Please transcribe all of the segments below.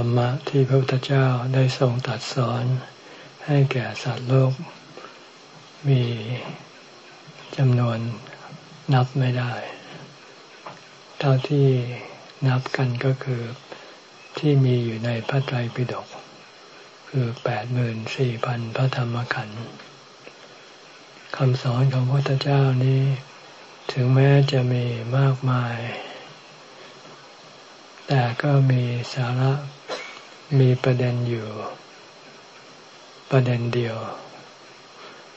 รรมะที่พระพุทธเจ้าได้ทรงตรัสสอนให้แก่สัตว์โลก มีจำนวนนับไม่ได้ เท่าที่นับกันก็คือที่มีอยู่ในพระไตรปิฎกคือแปดหมื่นสี่พันพระธรรมขันธ์คำสอนของพระพุทธเจ้านี้ ถึงแม้จะมีมากมาย แต่ก็มีสาระ มีประเด็นอยู่ ประเด็นเดียว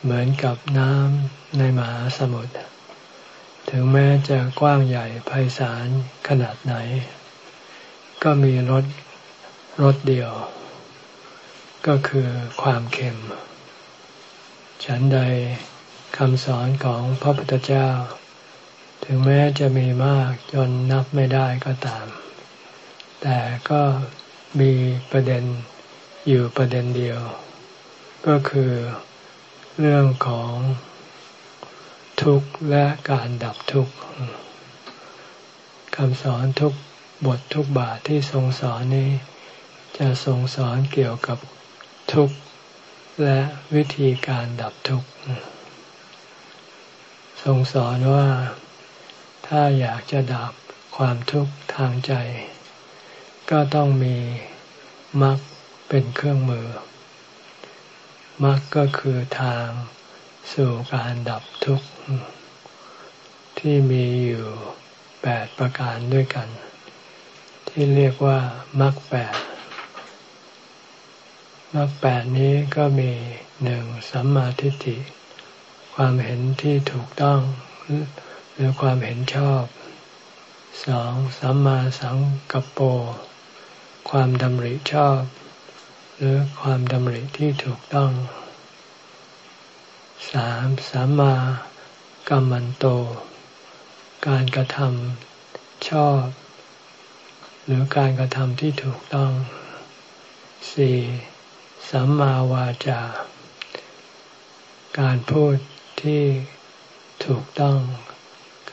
เหมือนกับน้ำในมหาสมุทรถึงแม้จะกว้างใหญ่ไพศาลขนาดไหน ก็มีรสรสเดียว ก็คือความเค็ม ฉันใดคำสอนของพระพุทธเจ้า ถึงแม้จะมีมากจนนับไม่ได้ก็ตาม แต่ก็ มีประเด็นอยู่ประเด็นเดียว ก็คือเรื่องของทุกข์และการดับทุกข์คำสอนทุกบททุกบาทที่ทรงสอนนี้ จะทรงสอนเกี่ยวกับทุกข์และวิธีการดับทุกข์ทรงสอนว่าถ้าอยากจะดับความทุกข์ทางใจ ก็ต้องมีมรรคเป็นเครื่องมือมรรคก็คือทางสู่การดับทุกข์ ที่มีอยู่แปดประการด้วยกัน ที่เรียกว่ามรรคแปดมรรคแปดนี้ก็มีหนึ่งสัมมาทิฏฐิความเห็นที่ถูกต้อง หรือความเห็นชอบสองสัมมาสังกัปโป ความดำริชอบ หรือความดำริที่ถูกต้องสามสัมมากัมมันโต การกระทำชอบ หรือการกระทำที่ถูกต้องสี่สัมมาวาจา การพูดที่ถูกต้อง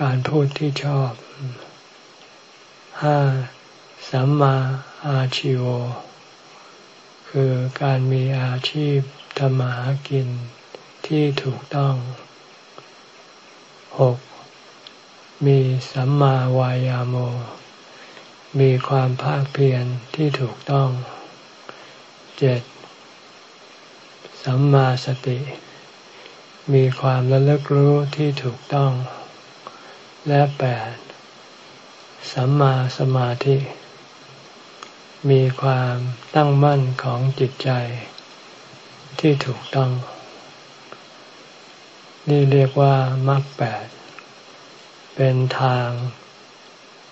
การพูดที่ชอบห้าสัมมาอาชิโว คือการมีอาชีพทำมาหากินที่ถูกต้องหกมีสัมมาวายาโม มีความภาคเพียรที่ถูกต้องเจ็ดสัมมาสติ มีความระลึกรู้ที่ถูกต้อง และแปดสัมมาสมาธิ มีความตั้งมั่นของจิตใจ ที่ถูกต้อง นี่เรียกว่ามรรคแปด เป็นทาง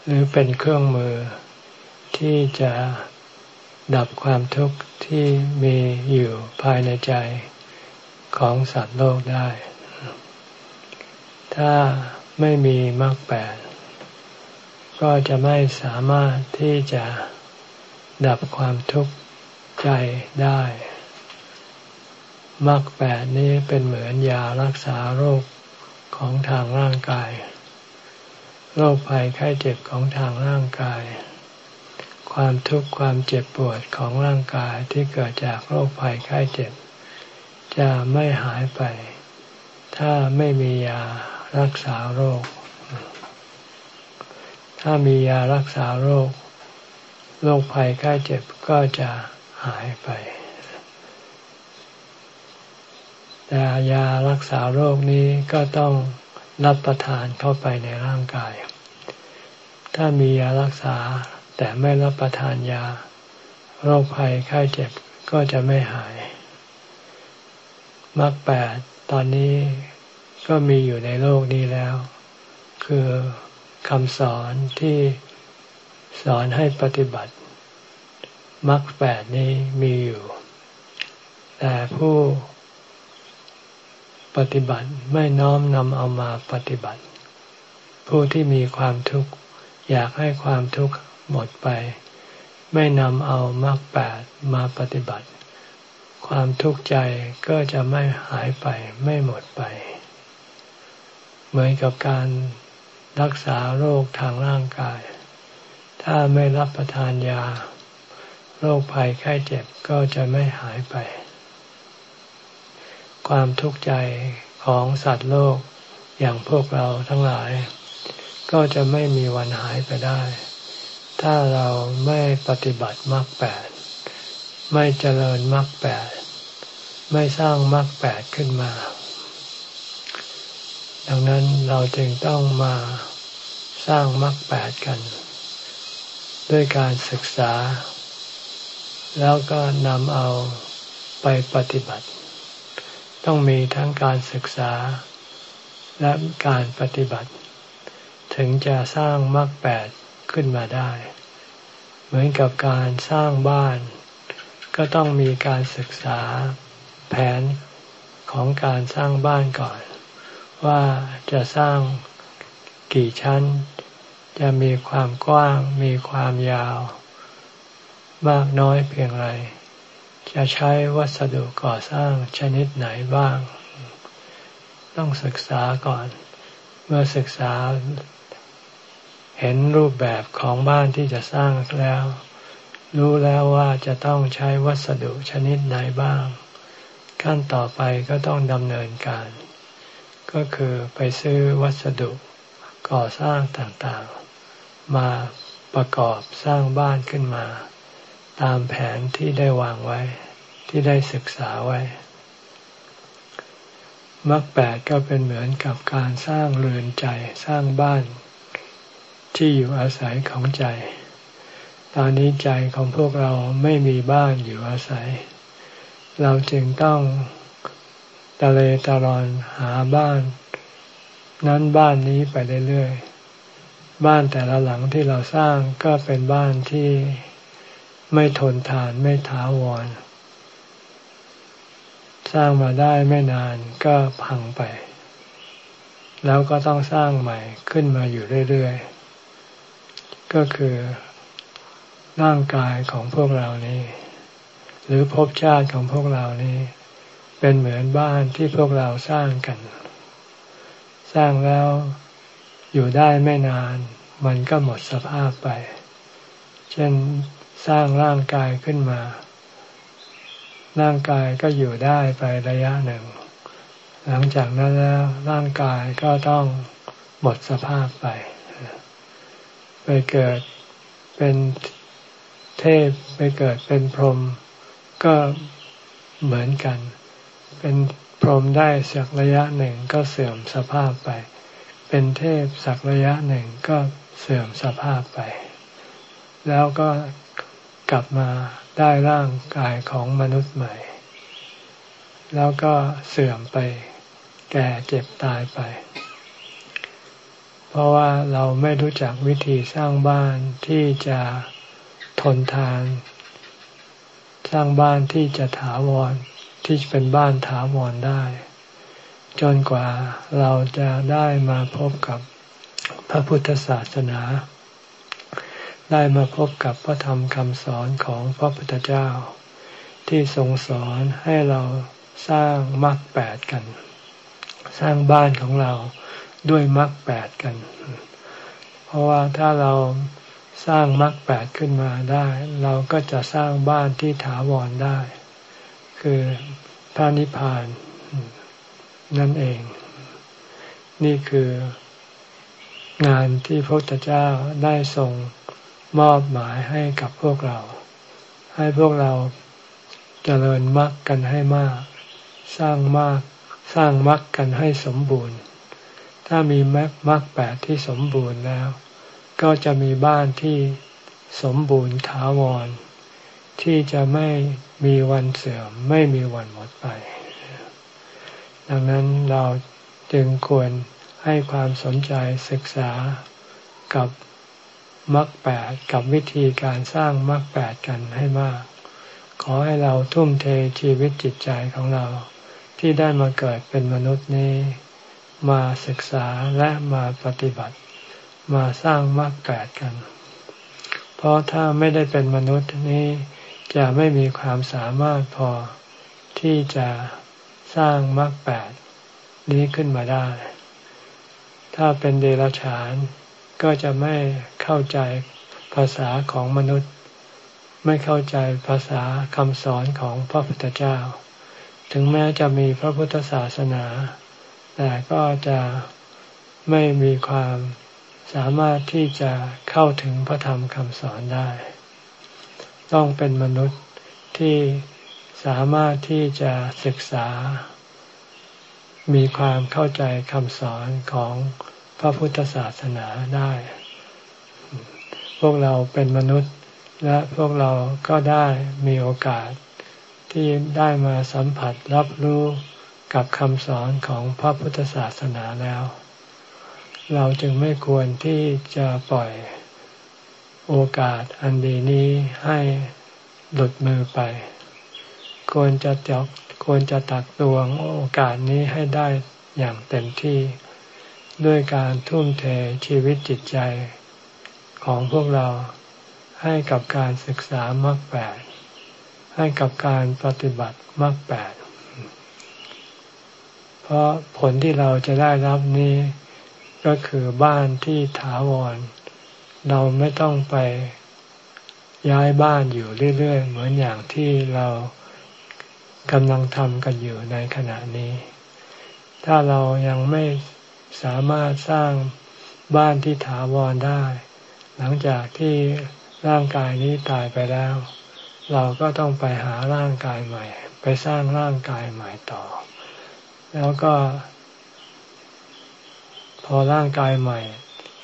หรือเป็นเครื่องมือ ที่จะดับความทุกข์ที่มีอยู่ภายในใจของสัตว์โลกได้ ถ้าไม่มีมรรคแปด ก็จะไม่สามารถที่จะ ดับความทุกข์ใจได้มรรคแปดนี้เป็นเหมือนยารักษาโรคของทางร่างกาย โรคภัยไข้เจ็บของทางร่างกาย ความทุกข์ความเจ็บปวดของร่างกายที่เกิดจากโรคภัยไข้เจ็บ จะไม่หายไป ถ้าไม่มียารักษาโรค ถ้ามียารักษาโรค โรคภัยไข้เจ็บก็จะหายไป แต่ยารักษาโรคนี้ก็ต้องรับประทานเข้าไปในร่างกาย ถ้ามียารักษาแต่ไม่รับประทานยา โรคภัยไข้เจ็บก็จะไม่หายมรรคแปดตอนนี้ก็มีอยู่ในโลกนี้แล้ว คือคำสอนที่ สอนให้ปฏิบัติมรรคแปดนี้มีอยู่ แต่ผู้ปฏิบัติไม่น้อมนำเอามาปฏิบัติ ผู้ที่มีความทุกข์อยากให้ความทุกข์หมดไป ไม่นำเอามรรคแปดมาปฏิบัติ ความทุกข์ใจก็จะไม่หายไปไม่หมดไป เหมือนกับการรักษาโรคทางร่างกาย ถ้าไม่รับประทานยา โรคภัยไข้เจ็บก็จะไม่หายไป ความทุกข์ใจของสัตว์โลกอย่างพวกเราทั้งหลาย ก็จะไม่มีวันหายไปได้ ถ้าเราไม่ปฏิบัติมรรคแปดไม่เจริญมรรคแปดไม่สร้างมรรคแปดขึ้นมา ดังนั้นเราจึงต้องมาสร้างมรรคแปดกัน ด้วยการศึกษา แล้วก็นำเอาไปปฏิบัติ ต้องมีทั้งการศึกษา และการปฏิบัติ ถึงจะสร้างมรรคแปดขึ้นมาได้ เหมือนกับการสร้างบ้าน ก็ต้องมีการศึกษาแผนของการสร้างบ้านก่อน ว่าจะสร้างกี่ชั้น จะมีความกว้างมีความยาว มากน้อยเพียงไร จะใช้วัสดุก่อสร้างชนิดไหนบ้าง ต้องศึกษาก่อน เมื่อศึกษา เห็นรูปแบบของบ้านที่จะสร้างแล้ว รู้แล้วว่าจะต้องใช้วัสดุชนิดไหนบ้าง ขั้นต่อไปก็ต้องดำเนินการ ก็คือไปซื้อวัสดุก่อสร้างต่างๆ มาประกอบสร้างบ้านขึ้นมา ตามแผนที่ได้วางไว้ ที่ได้ศึกษาไว้มรรคแปดก็เป็นเหมือนกับการสร้างเรือนใจสร้างบ้าน ที่อยู่อาศัยของใจ ตอนนี้ใจของพวกเราไม่มีบ้านอยู่อาศัย เราจึงต้องตะเลตะรอนหาบ้าน นั้นบ้านนี้ไปเรื่อยๆ บ้านแต่ละหลังที่เราสร้างก็เป็นบ้านที่ไม่ทนทานไม่ถาวร สร้างมาได้ไม่นานก็พังไป แล้วก็ต้องสร้างใหม่ขึ้นมาอยู่เรื่อยๆ ก็คือร่างกายของพวกเรานี้ หรือภพชาติของพวกเรานี้ เป็นเหมือนบ้านที่พวกเราสร้างกัน สร้างแล้ว อยู่ได้ไม่นาน มันก็หมดสภาพไป เช่นสร้างร่างกายขึ้นมา ร่างกายก็อยู่ได้ไประยะหนึ่ง หลังจากนั้นแล้วร่างกายก็ต้องหมดสภาพไป ไปเกิดเป็นเทพไปเกิดเป็นพรหมก็เหมือนกัน เป็นพรหมได้สักระยะหนึ่งก็เสื่อมสภาพไป เป็นเทพสักระยะหนึ่งก็เสื่อมสภาพไป แล้วก็กลับมาได้ร่างกายของมนุษย์ใหม่ แล้วก็เสื่อมไป แก่เจ็บตายไป เพราะว่าเราไม่รู้จักวิธีสร้างบ้านที่จะทนทาน สร้างบ้านที่จะถาวรที่เป็นบ้านถาวรได้ จนกว่าเราจะได้มาพบกับพระพุทธศาสนา ได้มาพบกับพระธรรมคำสอนของพระพุทธเจ้า ที่ทรงสอนให้เราสร้างมรรคแปดกัน สร้างบ้านของเราด้วยมรรคแปดกัน เพราะว่าถ้าเราสร้างมรรคแปดขึ้นมาได้ เราก็จะสร้างบ้านที่ถาวรได้ คือพระนิพพาน นั่นเอง นี่คืองานที่พระพุทธเจ้าได้ส่งมอบหมายให้กับพวกเรา ให้พวกเราจเจริญมรรคกันให้มาก สร้างมากสร้างมรรคกันให้สมบูรณ์ ถ้ามีมรรคมรรคแปดที่สมบูรณ์แล้ว ก็จะมีบ้านที่สมบูรณ์ถาวร ที่จะไม่มีวันเสื่อมไม่มีวันหมดไป ดังนั้นเราจึงควรให้ความสนใจศึกษากับมรรคแปดกับวิธีการสร้างมรรคแปดกันให้มาก ขอให้เราทุ่มเทชีวิตจิตใจของเรา ที่ได้มาเกิดเป็นมนุษย์นี้ มาศึกษาและมาปฏิบัติ มาสร้างมรรคแปดกัน เพราะถ้าไม่ได้เป็นมนุษย์นี้จะไม่มีความสามารถพอที่จะ สร้างมรรคแปดนี้ขึ้นมาได้ ถ้าเป็นเดรัจฉานก็จะไม่เข้าใจภาษาของมนุษย์ ไม่เข้าใจภาษาคำสอนของพระพุทธเจ้า ถึงแม้จะมีพระพุทธศาสนา แต่ก็จะไม่มีความสามารถที่จะเข้าถึงพระธรรมคำสอนได้ ต้องเป็นมนุษย์ที่ สามารถที่จะศึกษา มีความเข้าใจคำสอนของพระพุทธศาสนาได้ พวกเราเป็นมนุษย์และพวกเราก็ได้มีโอกาสที่ได้มาสัมผัสรับรู้กับคำสอนของพระพุทธศาสนาแล้ว เราจึงไม่ควรที่จะปล่อยโอกาสอันดีนี้ให้หลุดมือไป ควรจะจักควรจะตักตวงโอกาสนี้ให้ได้อย่างเต็มที่ ด้วยการทุ่มเทชีวิตจิตใจของพวกเราให้กับการศึกษามรรคแปดให้กับการปฏิบัติมรรคแปดเพราะผลที่เราจะได้รับนี้ ก็คือบ้านที่ถาวร เราไม่ต้องไปย้ายบ้านอยู่เรื่อย ๆ เหมือนอย่างที่เรา กำลังทำกันอยู่ในขณะนี้ ถ้าเรายังไม่สามารถสร้างบ้านที่ถาวรได้ หลังจากที่ร่างกายนี้ตายไปแล้ว เราก็ต้องไปหาร่างกายใหม่ ไปสร้างร่างกายใหม่ต่อ แล้วก็ พอร่างกายใหม่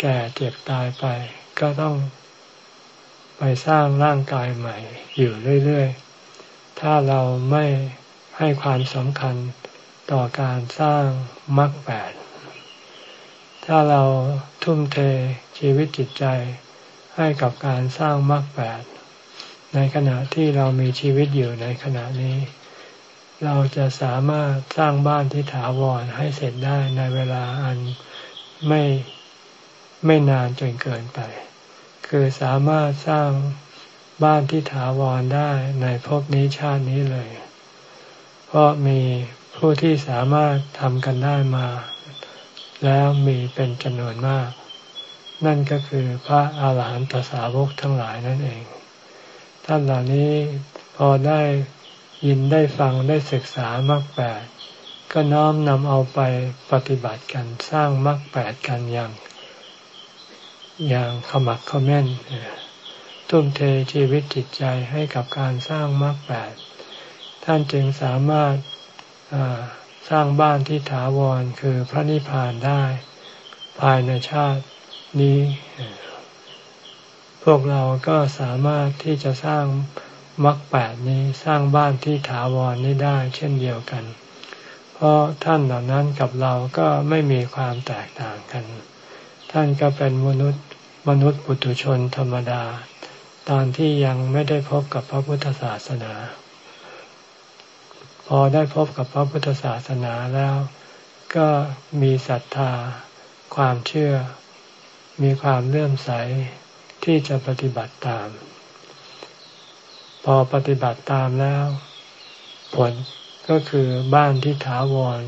แก่เจ็บตายไป ก็ต้องไปสร้างร่างกายใหม่อยู่เรื่อย ๆ ถ้าเราไม่ให้ความสำคัญต่อการสร้างมรรคแปด ถ้าเราทุ่มเทชีวิตจิตใจให้กับการสร้างมรรคแปด ในขณะที่เรามีชีวิตอยู่ในขณะนี้ เราจะสามารถสร้างบ้านที่ถาวรให้เสร็จได้ในเวลาอันไม่ไม่นานจนเกินไป คือสามารถสร้าง บ้านที่ถาวรได้ในภพนี้ชาตินี้เลย เพราะมีผู้ที่สามารถทำกันได้มา แล้วมีเป็นจำนวนมาก นั่นก็คือพระอาหารหันตสาวกทั้งหลายนั่นเอง ท่านเหล่านี้พอได้ยินได้ฟังได้ศึกษามรรคแปดก็น้อมนำเอาไปปฏิบัติกันสร้างมรรคแปดกันอย่าง อย่างขมักขม้น ทุ่มเทชีวิตจิตใจให้กับการสร้างมรรคแปดท่านจึงสามารถสร้างบ้านที่ถาวรคือพระนิพพานได้ ภายในชาตินี้ พวกเราก็สามารถที่จะสร้างมรรคแปดนี้สร้างบ้านที่ถาวรนี้ได้ เช่นเดียวกัน เพราะท่านเหล่านั้นกับเราก็ไม่มีความแตกต่างกัน ท่านก็เป็นมนุษย์มนุษย์ปุถุชนธรรมดา ตอนที่ยังไม่ได้พบกับพระพุทธศาสนา พอได้พบกับพระพุทธศาสนาแล้ว ก็มีศรัทธา ความเชื่อ มีความเลื่อมใสที่จะปฏิบัติตาม พอปฏิบัติตามแล้ว ผลก็คือบ้านที่ถาวร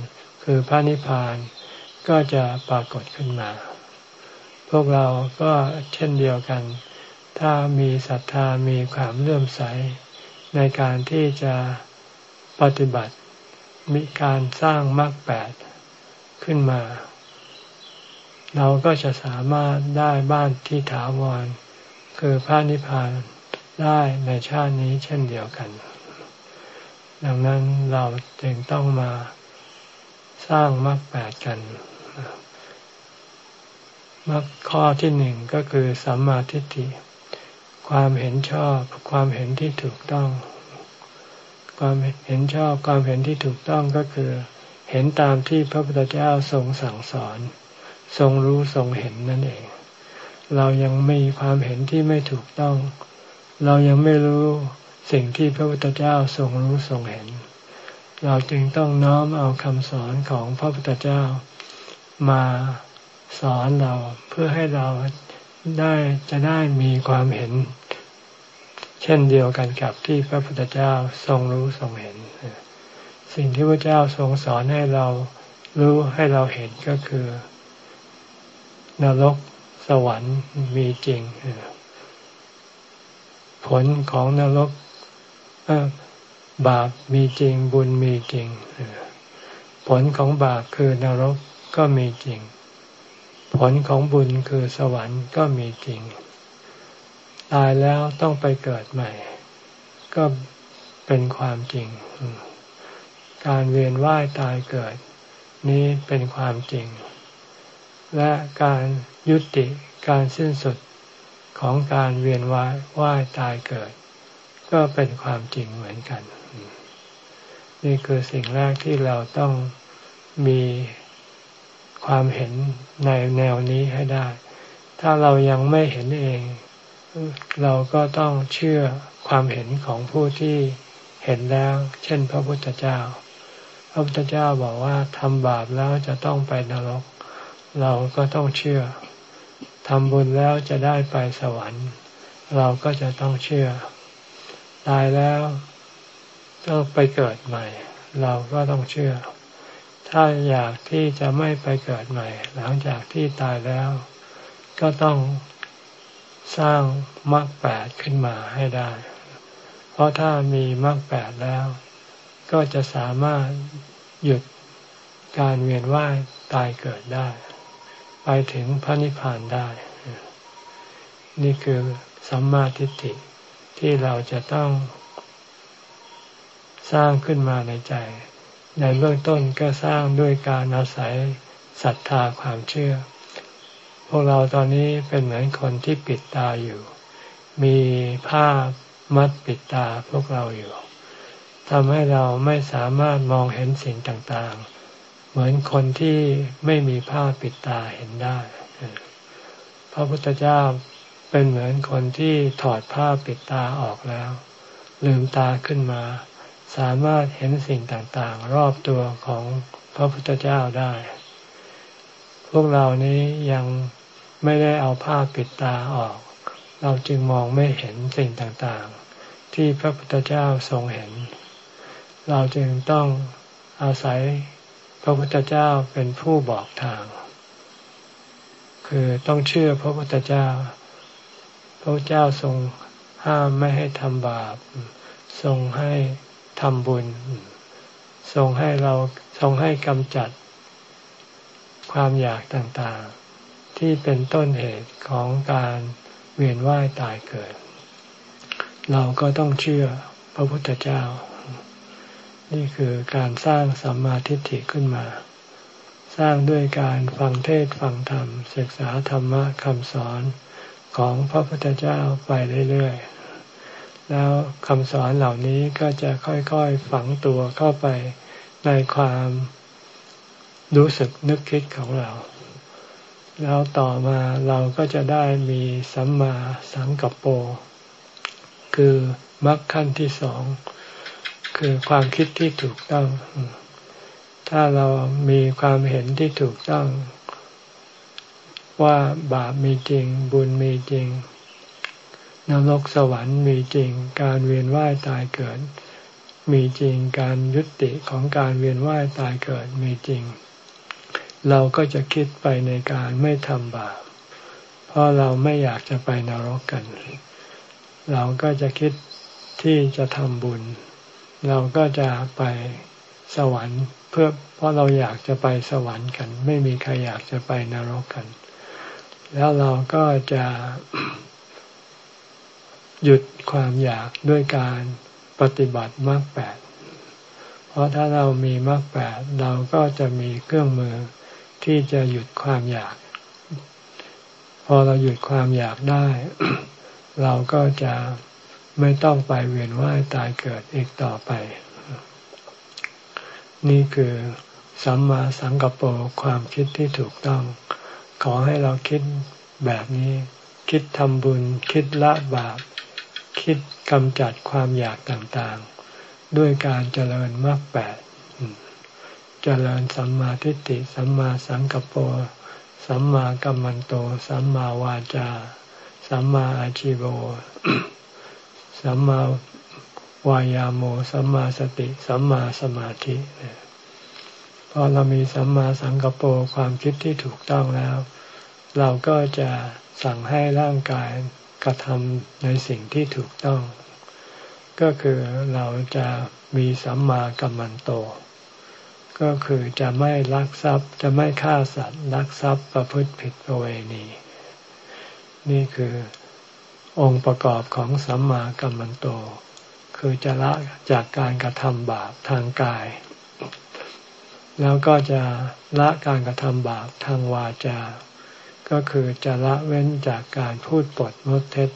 คือพระนิพพานก็จะปรากฏขึ้นมา พวกเราก็เช่นเดียวกัน ถ้ามีศรัทธามีความเลื่อมใส ในการที่จะปฏิบัติ มีการสร้างมรรคแปดขึ้นมา เราก็จะสามารถได้บ้านที่ถาวร คือพระนิพพานได้ในชาตินี้เช่นเดียวกัน ดังนั้นเราจึงต้องมาสร้างมรรคแปดกันมรรคข้อที่หนึ่งก็คือสัมมาทิฏฐิ ความเห็นชอบ ความเห็นที่ถูกต้อง ความเห็นชอบความเห็นที่ถูกต้องก็คือ เห็นตามที่พระพุทธเจ้าทรงสั่งสอน ทรงรู้ทรงเห็นนั่นเอง เรายังมีความเห็นที่ไม่ถูกต้อง เรายังไม่รู้สิ่งที่พระพุทธเจ้าทรงรู้ทรงเห็น เราจึงต้องน้อมเอาคำสอนของพระพุทธเจ้ามาสอนเราเพื่อให้เรา ได้จะได้มีความเห็น เช่นเดียวกันกับที่พระพุทธเจ้าทรงรู้ทรงเห็น สิ่งที่พระเจ้าทรงสอนให้เรารู้ให้เราเห็นก็คือ นรกสวรรค์มีจริง ผลของนรกบาปมีจริงบุญมีจริง ผลของบาปคือนรกก็มีจริง ผลของบุญคือสวรรค์ก็มีจริง ตายแล้วต้องไปเกิดใหม่ ก็เป็นความจริง การเวียนว่ายตายเกิด นี้เป็นความจริง และการยุติการสิ้นสุดของการเวียนว่ายว่ายตายเกิด ก็เป็นความจริงเหมือนกัน นี่คือสิ่งแรกที่เราต้องมี ความเห็นในแนวนี้ให้ได้ ถ้าเรายังไม่เห็นเอง เราก็ต้องเชื่อความเห็นของผู้ที่เห็นแล้ว เช่น พระพุทธเจ้า พระพุทธเจ้าบอกว่าทำบาปแล้วจะต้องไปนรก เราก็ต้องเชื่อทำบุญแล้วจะได้ไปสวรรค์ เราก็จะต้องเชื่อ ตายแล้วต้องไปเกิดใหม่ เราก็ต้องเชื่อ ถ้าอยากที่จะไม่ไปเกิดใหม่ หลังจากที่ตายแล้ว ก็ต้องสร้างมรรคแปดขึ้นมาให้ได้ เพราะถ้ามีมรรคแปดแล้ว ก็จะสามารถหยุดการเวียนว่ายตายเกิดได้ ไปถึงพระนิพพานได้ นี่คือสัมมาทิฏฐิที่เราจะต้องสร้างขึ้นมาในใจ ในเบื้องต้นก็สร้างด้วยการอาศัยศรัทธาความเชื่อ พวกเราตอนนี้เป็นเหมือนคนที่ปิดตาอยู่ มีผ้ามัดปิดตาพวกเราอยู่ทำให้เราไม่สามารถมองเห็นสิ่งต่างๆ เหมือนคนที่ไม่มีผ้าปิดตาเห็นได้ พระพุทธเจ้าเป็นเหมือนคนที่ถอดผ้าปิดตาออกแล้ว ลืมตาขึ้นมา สามารถเห็นสิ่งต่างๆ รอบตัวของพระพุทธเจ้าได้ พวกเรานี้ยังไม่ได้เอาผ้าปิดตาออก เราจึงมองไม่เห็นสิ่งต่างๆ ที่พระพุทธเจ้าทรงเห็น เราจึงต้องอาศัยพระพุทธเจ้าเป็นผู้บอกทาง คือต้องเชื่อพระพุทธเจ้า พระเจ้าทรงห้ามไม่ให้ทำบาป ทรงให้ ทำบุญ ทรงให้เราทรงให้กำจัด ความอยากต่างๆ ที่เป็นต้นเหตุของการเวียนว่ายตายเกิด เราก็ต้องเชื่อพระพุทธเจ้า นี่คือการสร้างสัมมาทิฏฐิขึ้นมา สร้างด้วยการฟังเทศฟังธรรม ศึกษาธรรมะคำสอนของพระพุทธเจ้าไปเรื่อยๆ แล้วคำสอนเหล่านี้ก็จะค่อยๆฝังตัวเข้าไปในความรู้สึกนึกคิดของเรา แล้วต่อมาเราก็จะได้มีสัมมาสังกัปโป คือมรรคขั้นที่สอง คือความคิดที่ถูกต้อง ถ้าเรามีความเห็นที่ถูกต้อง ว่าบาปมีจริง บุญมีจริง นรกสวรรค์มีจริงการเวียนว่ายตายเกิด มีจริงการยุติของการเวียนว่ายตายเกิดมีจริง เราก็จะคิดไปในการไม่ทำบาปเพราะเราไม่อยากจะไปนรกกัน เราก็จะคิดที่จะทำบุญ เราก็จะไปสวรรค์เพื่อเพราะเราอยากจะไปสวรรค์กัน ไม่มีใครอยากจะไปนรกกัน แล้วเราก็จะ หยุดความอยากด้วยการปฏิบัติมรรคแปด เพราะถ้าเรามีมรรคแปดเราก็จะมีเครื่องมือที่จะหยุดความอยาก พอเราหยุดความอยากได้ เราก็จะไม่ต้องไปเวียนว่ายตายเกิดอีกต่อไป นี่คือสัมมาสังกปรความคิดที่ถูกต้อง ขอให้เราคิดแบบนี้ คิดทำบุญ คิดละบาป คิดกำจัดความอยากต่างๆ ด้วยการเจริญมรรคแปดเจริญสัมมาทิฏฐิสัมมาสังกปรสัมมากัมมันโต สัมมาวาจา สัมมาอาชิโวสัมมาวายาโม สัมมาสติ สัมมาสมาธิพอเรามีสัมมาสังกปรความคิดที่ถูกต้องแล้ว เราก็จะสั่งให้ร่างกาย กระทำในสิ่งที่ถูกต้อง ก็คือเราจะมีสัมมากัมมันโต ก็คือจะไม่ลักทรัพย์จะไม่ฆ่าสัตว์ลักทรัพย์ประพฤติผิดประเวณี นี่คือองค์ประกอบของสัมมากัมมันโต คือจะละจากการกระทำบาปทางกาย แล้วก็จะละการกระทำบาปทางวาจา ก็คือจะละเว้นจากการพูดปดมดเท็จ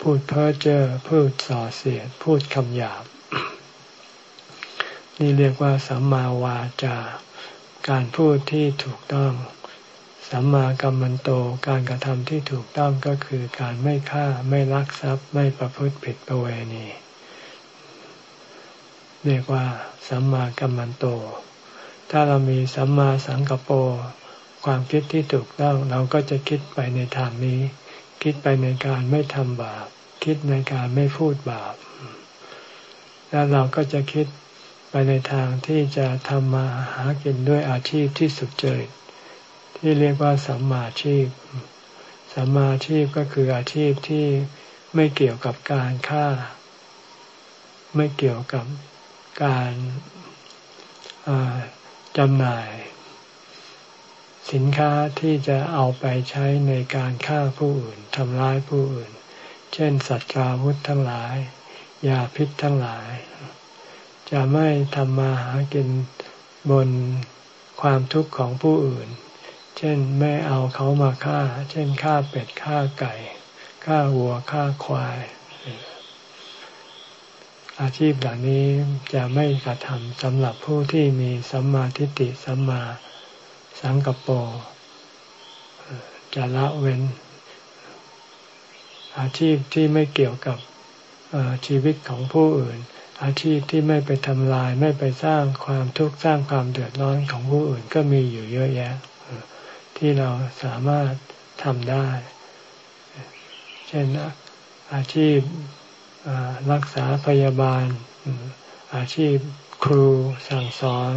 พูดเพ้อเจ้อพูดส่อเสียด พูดคำหยาบ นี่เรียกว่าสัมมาวาจาการพูดที่ถูกต้อง สัมมากัมมันโตการกระทำที่ถูกต้องก็คือการไม่ฆ่าไม่ลักทรัพย์ไม่ประพฤติผิดประเวณีเรียกว่าสัมมากัมมันโต ถ้าเรามีสัมมาสังกปร ความคิดที่ถูกต้องเราก็จะคิดไปในทางนี้ คิดไปในการไม่ทำบาป คิดในการไม่พูดบาป แล้วเราก็จะคิดไปในทางที่จะทำมาหากินด้วยอาชีพที่สุดเจริญที่เรียกว่าสัมมาชีพ สัมมาชีพก็คืออาชีพที่ไม่เกี่ยวกับการฆ่า ไม่เกี่ยวกับการจำหน่าย สินค้าที่จะเอาไปใช้ในการฆ่าผู้อื่นทำร้ายผู้อื่น เช่น สัตว์ราวุธทั้งหลาย ยาพิษทั้งหลาย จะไม่ทำมาหากินบนความทุกข์ของผู้อื่น เช่นไม่เอาเขามาฆ่า เช่นฆ่าเป็ดฆ่าไก่ฆ่าวัวฆ่าควาย อาชีพเหล่านี้จะไม่กระทำสำหรับผู้ที่มีสัมมาทิฏฐิสัมมา สังกปรจะละเว้น อาชีพที่ไม่เกี่ยวกับชีวิตของผู้อื่น อาชีพที่ไม่ไปทำลายไม่ไปสร้างความทุกข์สร้างความเดือดร้อนของผู้อื่นก็มีอยู่เยอะแยะ ที่เราสามารถทำได้ เช่นอาชีพรักษาพยาบาล อาชีพครูสั่งสอน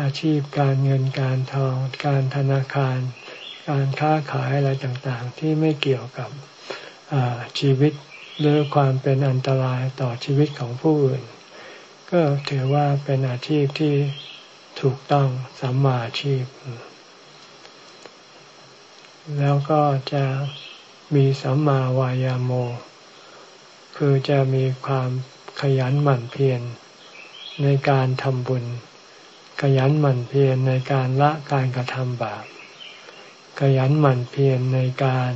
อาชีพการเงินการทอง การธนาคาร การค้าขายอะไรต่างๆ ที่ไม่เกี่ยวกับชีวิตหรือความเป็นอันตรายต่อชีวิตของผู้อื่น ก็ถือว่าเป็นอาชีพที่ถูกต้องสัมมาอาชีพ แล้วก็จะมีสัมมาวายาโม คือจะมีความขยันหมั่นเพียรในการทำบุญ ขยันหมั่นเพียรในการละการกระทำบาป ขยันหมั่นเพียรในการ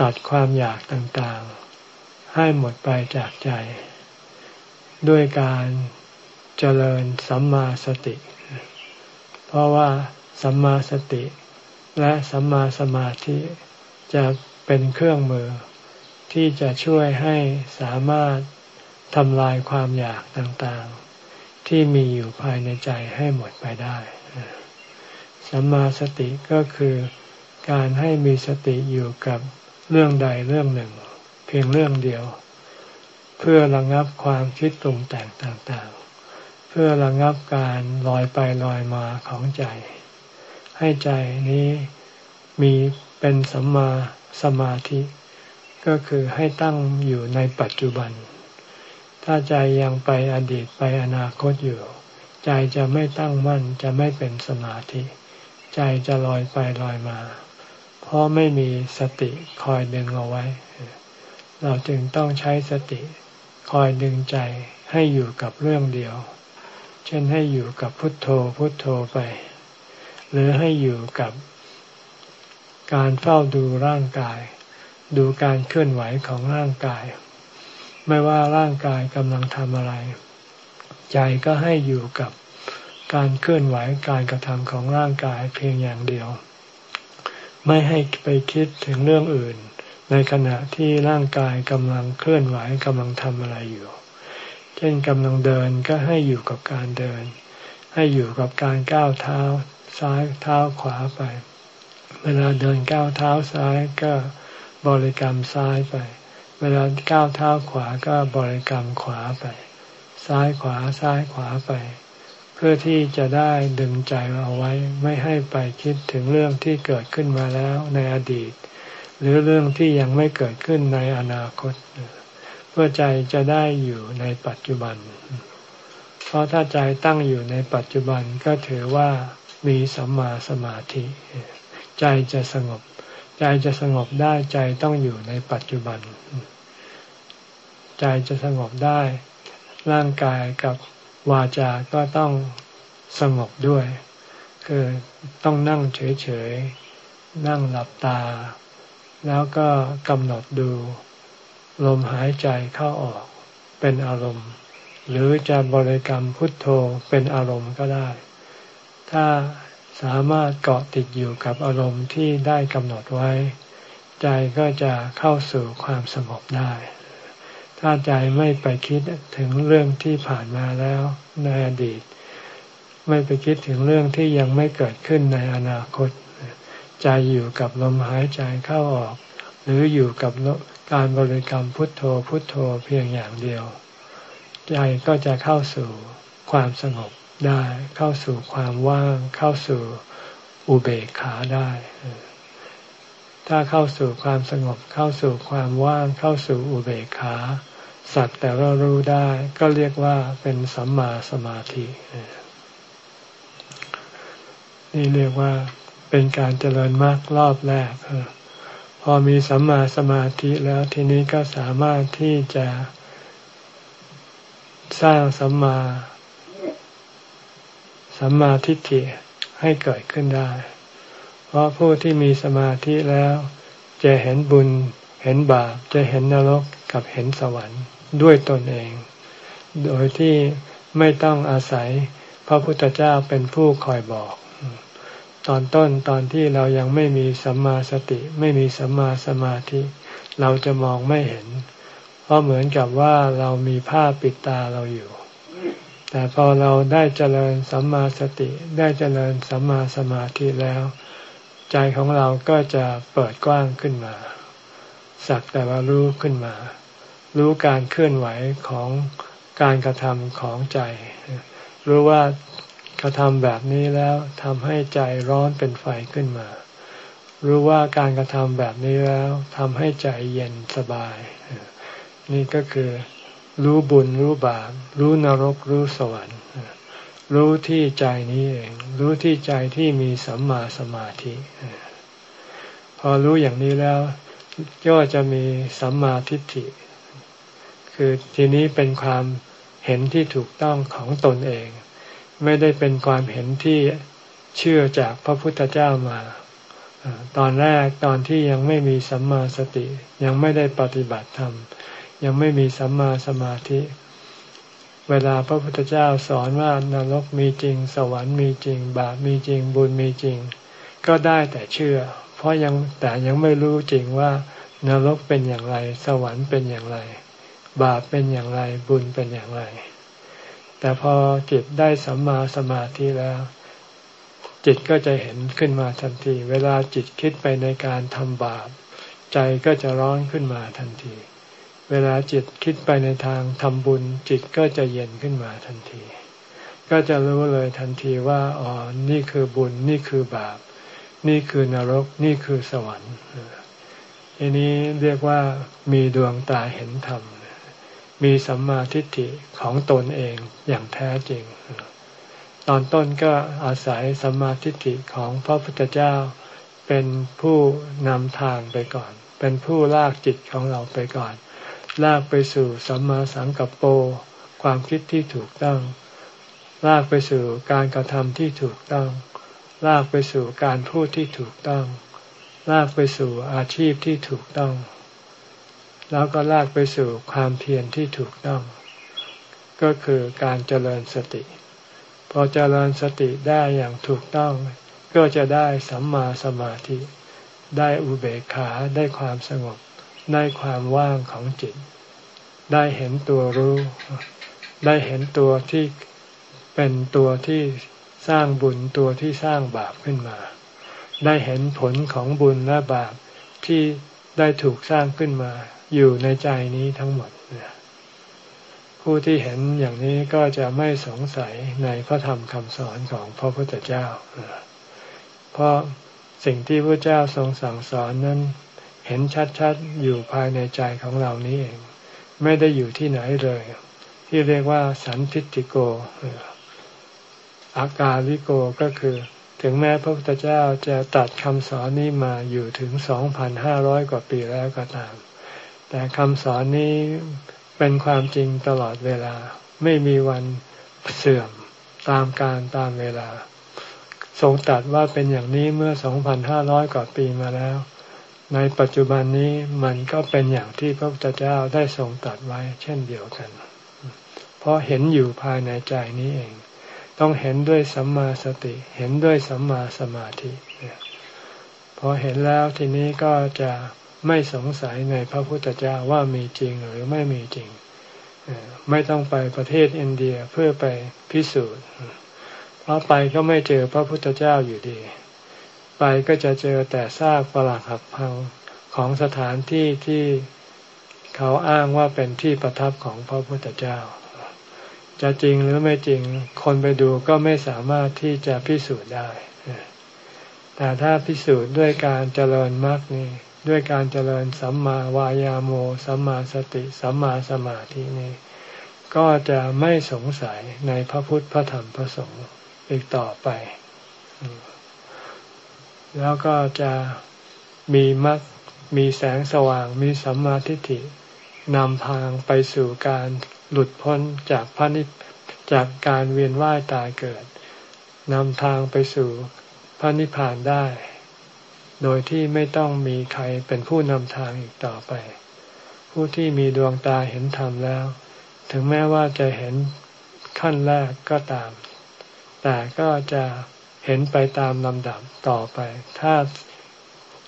ตัดความอยากต่างๆ ให้หมดไปจากใจ ด้วยการเจริญสัมมาสติ เพราะว่าสัมมาสติและสัมมาสมาธิจะเป็นเครื่องมือ ที่จะช่วยให้สามารถทำลายความอยากต่างๆ ที่มีอยู่ภายในใจให้หมดไปได้สัมมาสติก็คือการให้มีสติอยู่กับเรื่องใดเรื่องหนึ่ง เพียงเรื่องเดียว เพื่อระงับความคิดตรงแต่งต่างๆ เพื่อระงับการลอยไปลอยมาของใจ ให้ใจนี้มีเป็นสัมมาสมาธิ ก็คือให้ตั้งอยู่ในปัจจุบัน ถ้าใจยังไปอดีตไปอนาคตอยู่ ใจจะไม่ตั้งมั่นจะไม่เป็นสมาธิ ใจจะลอยไปลอยมา เพราะไม่มีสติคอยดึงเอาไว้ เราจึงต้องใช้สติคอยดึงใจให้อยู่กับเรื่องเดียว เช่นให้อยู่กับพุทโธพุทโธไป หรือให้อยู่กับการเฝ้าดูร่างกาย ดูการเคลื่อนไหวของร่างกาย ไม่ว่าร่างกายกำลังทำอะไร ใจก็ให้อยู่กับการเคลื่อนไหวการกระทำของร่างกายเพียงอย่างเดียว ไม่ให้ไปคิดถึงเรื่องอื่น ในขณะที่ร่างกายกำลังเคลื่อนไหวกำลังทำอะไรอยู่ เช่นกำลังเดินก็ให้อยู่กับการเดิน ให้อยู่กับการก้าวเท้า ซ้ายเท้าขวาไป เวลาเดินก้าวเท้าซ้ายก็บริกรรมซ้ายไป เวลาก้าวเท้าขวาก็บริกรรมขวาไป ซ้ายขวาซ้ายขวาไป เพื่อที่จะได้ดึงใจเอาไว้ไม่ให้ไปคิดถึงเรื่องที่เกิดขึ้นมาแล้วในอดีต หรือเรื่องที่ยังไม่เกิดขึ้นในอนาคต เพื่อใจจะได้อยู่ในปัจจุบัน เพราะถ้าใจตั้งอยู่ในปัจจุบันก็ถือว่ามีสัมมาสมาธิ ใจจะสงบ ใจจะสงบได้ใจต้องอยู่ในปัจจุบัน ใจจะสงบได้ ร่างกายกับวาจาก็ต้องสงบด้วย คือต้องนั่งเฉยๆ นั่งหลับตา แล้วก็กำหนดดู ลมหายใจเข้าออกเป็นอารมณ์ หรือจะบริกรรมพุทโธเป็นอารมณ์ก็ได้ ถ้า สามารถเกาะติดอยู่กับอารมณ์ที่ได้กำหนดไว้ ใจก็จะเข้าสู่ความสงบได้ ถ้าใจไม่ไปคิดถึงเรื่องที่ผ่านมาแล้วในอดีต ไม่ไปคิดถึงเรื่องที่ยังไม่เกิดขึ้นในอนาคต ใจอยู่กับลมหายใจเข้าออก หรืออยู่กับการบริกรรมพุทโธพุทโธเพียงอย่างเดียว ใจก็จะเข้าสู่ความสงบ ได้ เข้าสู่ความว่าง เข้าสู่อุเบกขาได้ ถ้าเข้าสู่ความสงบ เข้าสู่ความว่าง เข้าสู่อุเบกขา สักแต่ว่ารู้ได้ ก็เรียกว่าเป็นสัมมาสมาธิ นี่เรียกว่าเป็นการเจริญมรรครอบแรกพอมีสัมมาสมาธิแล้วทีนี้ก็สามารถที่จะสร้างสัมมา สัมมาทิฏฐิให้เกิดขึ้นได้ เพราะผู้ที่มีสมาธิแล้ว จะเห็นบุญ เห็นบาป จะเห็นนรกกับเห็นสวรรค์ด้วยตนเอง โดยที่ไม่ต้องอาศัยพระพุทธเจ้าเป็นผู้คอยบอก ตอนต้นตอนที่เรายังไม่มีสัมมาสติ ไม่มีสัมมาสมาธิ เราจะมองไม่เห็น เพราะเหมือนกับว่าเรามีผ้าปิดตาเราอยู่ แต่พอเราได้เจริญสัมมาสติได้เจริญสัมมาสมาธิแล้ว ใจของเราก็จะเปิดกว้างขึ้นมา สักแต่ว่ารู้ขึ้นมา รู้การเคลื่อนไหวของการกระทำของใจ รู้ว่ากระทำแบบนี้แล้วทำให้ใจร้อนเป็นไฟขึ้นมา รู้ว่าการกระทำแบบนี้แล้วทำให้ใจเย็นสบาย นี่ก็คือ รู้บุญรู้บาปรู้นรกรู้สวรรค์ รู้ที่ใจนี้เอง รู้ที่ใจที่มีสัมมาสมาธิ พอรู้อย่างนี้แล้ว ก็จะมีสัมมาทิฏฐิ คือทีนี้เป็นความเห็นที่ถูกต้องของตนเอง ไม่ได้เป็นความเห็นที่เชื่อจากพระพุทธเจ้ามาตอนแรกตอนที่ยังไม่มีสัมมาสติยังไม่ได้ปฏิบัติธรรม ยังไม่มีสัมมาสมาธิ เวลาพระพุทธเจ้าสอนว่านรกมีจริง สวรรค์มีจริง บาปมีจริง บุญมีจริง ก็ได้แต่เชื่อ เพราะยังแต่ยังไม่รู้จริงว่านรกเป็นอย่างไร สวรรค์เป็นอย่างไร บาปเป็นอย่างไรบุญเป็นอย่างไร แต่พอจิตได้สัมมาสมาธิแล้ว จิตก็จะเห็นขึ้นมาทันที เวลาจิตคิดไปในการทำบาป ใจก็จะร้อนขึ้นมาทันที เวลาจิตคิดไปในทางทำบุญ จิตก็จะเย็นขึ้นมาทันที ก็จะรู้เลยทันทีว่าอ๋อนี่คือบุญนี่คือบาป นี่คือนรกนี่คือสวรรค์อันนี้เรียกว่ามีดวงตาเห็นธรรม มีสัมมาทิฏฐิของตนเองอย่างแท้จริง ตอนต้นก็อาศัยสัมมาทิฏฐิของพระพุทธเจ้าเป็นผู้นำทางไปก่อน เป็นผู้ลากจิตของเราไปก่อน ลากไปสู่สัมมาสังกัปโปความคิดที่ถูกต้อง ลากไปสู่การกระทำที่ถูกต้อง ลากไปสู่การพูดที่ถูกต้อง ลากไปสู่อาชีพที่ถูกต้อง แล้วก็ลากไปสู่ความเพียรที่ถูกต้อง ก็คือการเจริญสติ พอเจริญสติได้อย่างถูกต้อง ก็จะได้สัมมาสมาธิ ได้อุเบกขาได้ความสงบ ได้ความว่างของจิต ได้เห็นตัวรู้ ได้เห็นตัวที่เป็นตัวที่สร้างบุญตัวที่สร้างบาปขึ้นมา ได้เห็นผลของบุญและบาปที่ได้ถูกสร้างขึ้นมา อยู่ในใจนี้ทั้งหมดผู้ที่เห็นอย่างนี้ก็จะไม่สงสัยในพระธรรมคำสอนของพระพุทธเจ้า เพราะสิ่งที่พระเจ้าทรงสั่งสอนนั้น เห็นชัดๆอยู่ภายในใจของเรานี้เอง ไม่ได้อยู่ที่ไหนเลย ที่เรียกว่าสันทิติโกอากาลิโกก็คือ ถึงแม้พระพุทธเจ้าจะตัดคำสอนนี้มาอยู่ถึงสองพันห้าร้อยกว่าปีแล้วก็ตาม แต่คำสอนนี้เป็นความจริงตลอดเวลา ไม่มีวันเสื่อมตามการตามเวลา ทรงตัดว่าเป็นอย่างนี้เมื่อสองพันห้าร้อยกว่าปีมาแล้ว ในปัจจุบันนี้มันก็เป็นอย่างที่พระพุทธเจ้าได้ทรงตัดไว้ เช่นเดียวกัน เพราะเห็นอยู่ภายในใจนี้เอง ต้องเห็นด้วยสัมมาสติ เห็นด้วยสัมมาสมาธิพอเห็นแล้วทีนี้ก็จะไม่สงสัยในพระพุทธเจ้าว่ามีจริงหรือไม่มีจริง ไม่ต้องไปประเทศอินเดียเพื่อไปพิสูจน์ เพราะไปก็ไม่เจอพระพุทธเจ้าอยู่ดี ไปก็จะเจอแต่ซากปรักหักพังของสถานที่ที่เขาอ้างว่าเป็นที่ประทับของพระพุทธเจ้า จะจริงหรือไม่จริงคนไปดูก็ไม่สามารถที่จะพิสูจน์ได้ แต่ถ้าพิสูจน์ด้วยการเจริญมรรคนี่ด้วยการเจริญสัมมาวายาโมสัมมาสติสัมมาสมาธินี่ก็จะไม่สงสัยในพระพุทธพระธรรมพระสงฆ์อีกต่อไป แล้วก็จะมีมรรคมีแสงสว่างมีสัมมาทิฏฐินำทางไปสู่การหลุดพ้นจากพระนิจากการเวียนว่ายตายเกิดนำทางไปสู่พระนิพพานได้ โดยที่ไม่ต้องมีใครเป็นผู้นำทางอีกต่อไป ผู้ที่มีดวงตาเห็นธรรมแล้ว ถึงแม้ว่าจะเห็นขั้นแรกก็ตาม แต่ก็จะ เห็นไปตามลำดับต่อไป ถ้า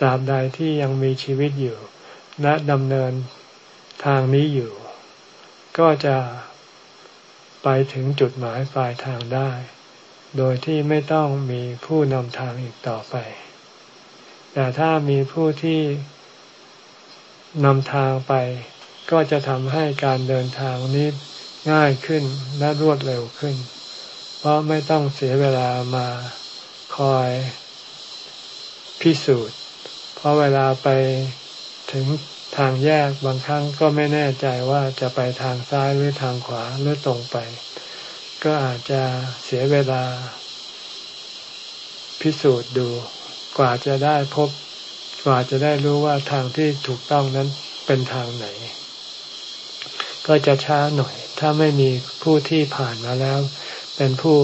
ตราบใดที่ยังมีชีวิตอยู่ และดำเนินทางนี้อยู่ ก็จะไปถึงจุดหมายปลายทางได้ โดยที่ไม่ต้องมีผู้นำทางอีกต่อไป แต่ถ้ามีผู้ที่นำทางไป ก็จะทำให้การเดินทางนี้ง่ายขึ้นและรวดเร็วขึ้น เพราะไม่ต้องเสียเวลามา คอยพิสูจน์ เพราะเวลาไปถึงทางแยกบางครั้งก็ไม่แน่ใจว่าจะไปทางซ้ายหรือทางขวาหรือตรงไป ก็อาจจะเสียเวลา พิสูจน์ดู กว่าจะได้พบ กว่าจะได้รู้ว่าทางที่ถูกต้องนั้นเป็นทางไหน ก็จะช้าหน่อย ถ้าไม่มีผู้ที่ผ่านมาแล้ว เป็นผู้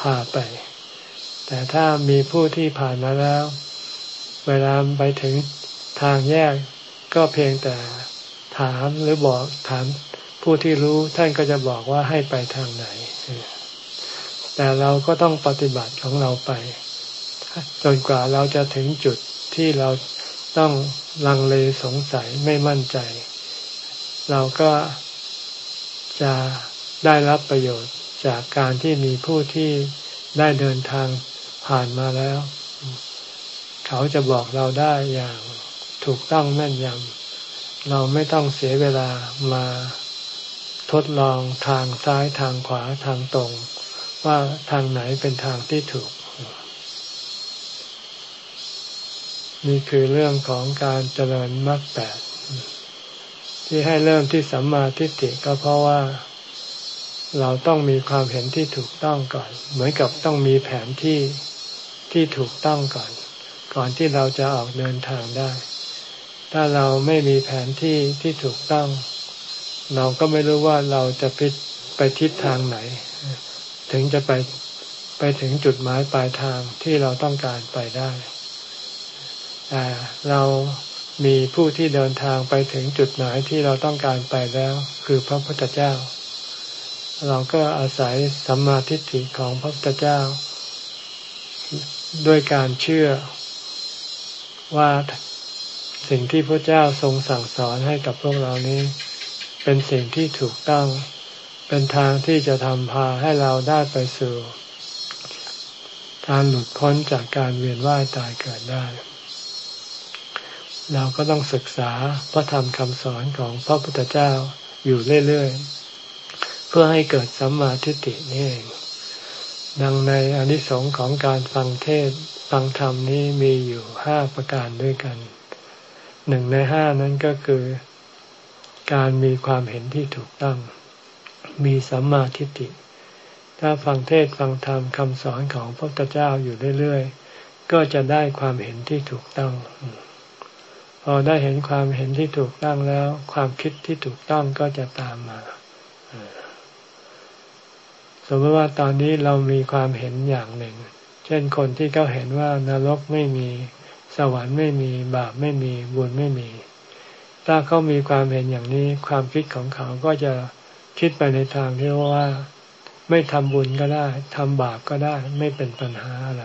พาไป แต่ถ้ามีผู้ที่ผ่านมาแล้ว เวลาไปถึงทางแยกก็เพียงแต่ถามหรือบอกถามผู้ที่รู้ท่านก็จะบอกว่าให้ไปทางไหน แต่เราก็ต้องปฏิบัติของเราไป จนกว่าเราจะถึงจุดที่เราต้องลังเลสงสัยไม่มั่นใจ เราก็จะได้รับประโยชน์จากการที่มีผู้ที่ได้เดินทาง ผ่านมาแล้ว เขาจะบอกเราได้อย่างถูกต้องแม่นยำเราไม่ต้องเสียเวลามาทดลองทางซ้ายทางขวาทางตรง ว่าทางไหนเป็นทางที่ถูก นี่คือเรื่องของการเจริญมรรคแปดที่ให้เริ่มที่สัมมาทิฏฐิก็เพราะว่า เราต้องมีความเห็นที่ถูกต้องก่อน เหมือนกับต้องมีแผนที่ ที่ถูกต้องก่อน ก่อนที่เราจะออกเดินทางได้ ถ้าเราไม่มีแผนที่ที่ถูกต้อง เราก็ไม่รู้ว่าเราจะไปไปทิศทางไหน ถึงจะไปไปถึงจุดหมายปลายทางที่เราต้องการไปได้แต่เรามีผู้ที่เดินทางไปถึงจุดหมายที่เราต้องการไปแล้ว คือพระพุทธเจ้า เราก็อาศัยสัมมาทิฏฐิของพระพุทธเจ้า ด้วยการเชื่อว่าสิ่งที่พระเจ้าทรงสั่งสอนให้กับพวกเรานี้ เป็นสิ่งที่ถูกต้อง เป็นทางที่จะทำพาให้เราได้ไปสู่การหลุดพ้นจากการเวียนว่ายตายเกิดได้ เราก็ต้องศึกษาพระธรรมคำสอนของพระพุทธเจ้าอยู่เรื่อย ๆ เพื่อให้เกิดสัมมาทิฏฐินี่เอง ดังในอนิสงค์ของการฟังเทศฟังธรรมนี้มีอยู่ห้าประการด้วยกัน หนึ่งในห้านั้นก็คือ การมีความเห็นที่ถูกต้อง มีสัมมาทิฏฐิ ถ้าฟังเทศฟังธรรมคำสอนของพระพุทธเจ้าอยู่เรื่อยๆ ก็จะได้ความเห็นที่ถูกต้อง พอได้เห็นความเห็นที่ถูกต้องแล้ว ความคิดที่ถูกต้องก็จะตามมา สมมติว่าตอนนี้เรามีความเห็นอย่างหนึ่ง เช่นคนที่เขาเห็นว่านรกไม่มีสวรรค์ไม่มีบาปไม่มีบุญไม่มี ถ้าเขามีความเห็นอย่างนี้ ความคิดของเขาก็จะคิดไปในทางที่ว่าไม่ทำบุญก็ได้ทำบาปก็ได้ไม่เป็นปัญหาอะไร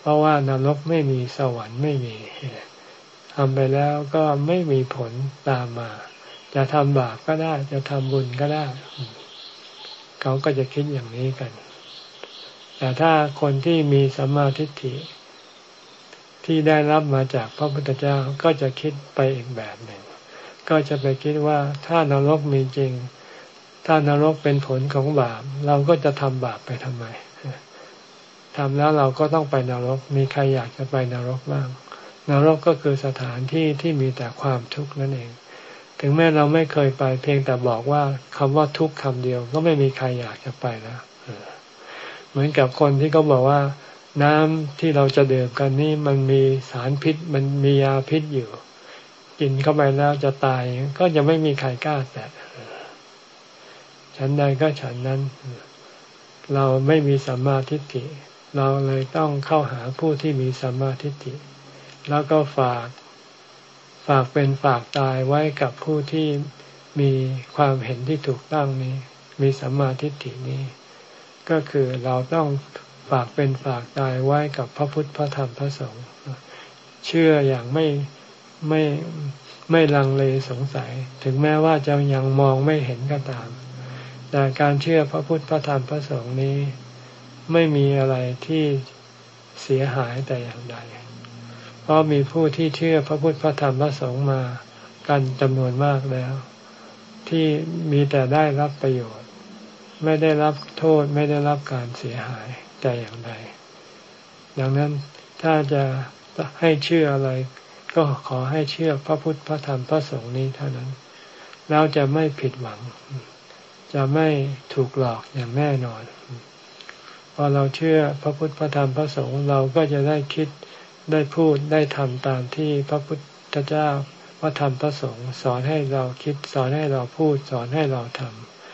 เพราะว่านรกไม่มีสวรรค์ไม่มีทำไปแล้วก็ไม่มีผลตามมา จะทำบาปก็ได้ จะทำบุญก็ได้ เขาก็จะคิดอย่างนี้กัน แต่ถ้าคนที่มีสัมมาทิฏฐิที่ได้รับมาจากพระพุทธเจ้าก็จะคิดไปอีกแบบหนึ่ง ก็จะไปคิดว่าถ้านรกมีจริง ถ้านรกเป็นผลของบาป เราก็จะทำบาปไปทำไมทำแล้วเราก็ต้องไปนรก มีใครอยากจะไปนรกบ้าง นรกก็คือสถานที่ที่มีแต่ความทุกข์นั่นเอง ถึงแม้เราไม่เคยไป เพียงแต่บอกว่าคำว่าทุกข์คำเดียว ก็ไม่มีใครอยากจะไปแล้วเหมือนกับคนที่เขาบอกว่า น้ำที่เราจะดื่มกันนี่มันมีสารพิษ มันมียาพิษอยู่ กินเข้าไปแล้วจะตายก็จะไม่มีใครกล้าแตะฉันใดก็ฉันนั้น เราไม่มีสัมมาทิฏฐิเราเลยต้องเข้าหาผู้ที่มีสัมมาทิฏฐิแล้วก็ฝาก ฝากเป็นฝากตายไว้กับผู้ที่มีความเห็นที่ถูกต้องนี้ มีสัมมาทิฏฐินี้ ก็คือเราต้องฝากเป็นฝากตายไว้กับพระพุทธพระธรรมพระสงฆ์เชื่ออย่างไม่ไม่ไม่ลังเลสงสัย ถึงแม้ว่าจะยังมองไม่เห็นก็ตาม แต่การเชื่อพระพุทธพระธรรมพระสงฆ์นี้ ไม่มีอะไรที่เสียหายแต่อย่างใด เพราะมีผู้ที่เชื่อพระพุทธพระธรรมพระสงฆ์มากันจำนวนมากแล้ว ที่มีแต่ได้รับประโยชน์ ไม่ได้รับโทษไม่ได้รับการเสียหายแต่อย่างใดดังนั้นถ้าจะให้เชื่ออะไร ก็ขอให้เชื่อพระพุทธพระธรรมพระสงฆ์นี้เท่านั้น แล้วจะไม่ผิดหวัง จะไม่ถูกหลอกอย่างแน่นอนพอเราเชื่อพระพุทธพระธรรมพระสงฆ์เราก็จะได้คิด ได้พูดได้ทำตามที่พระพุทธเจ้าพระธรรมพระสงฆ์สอนให้เราคิดสอนให้เราพูดสอนให้เราท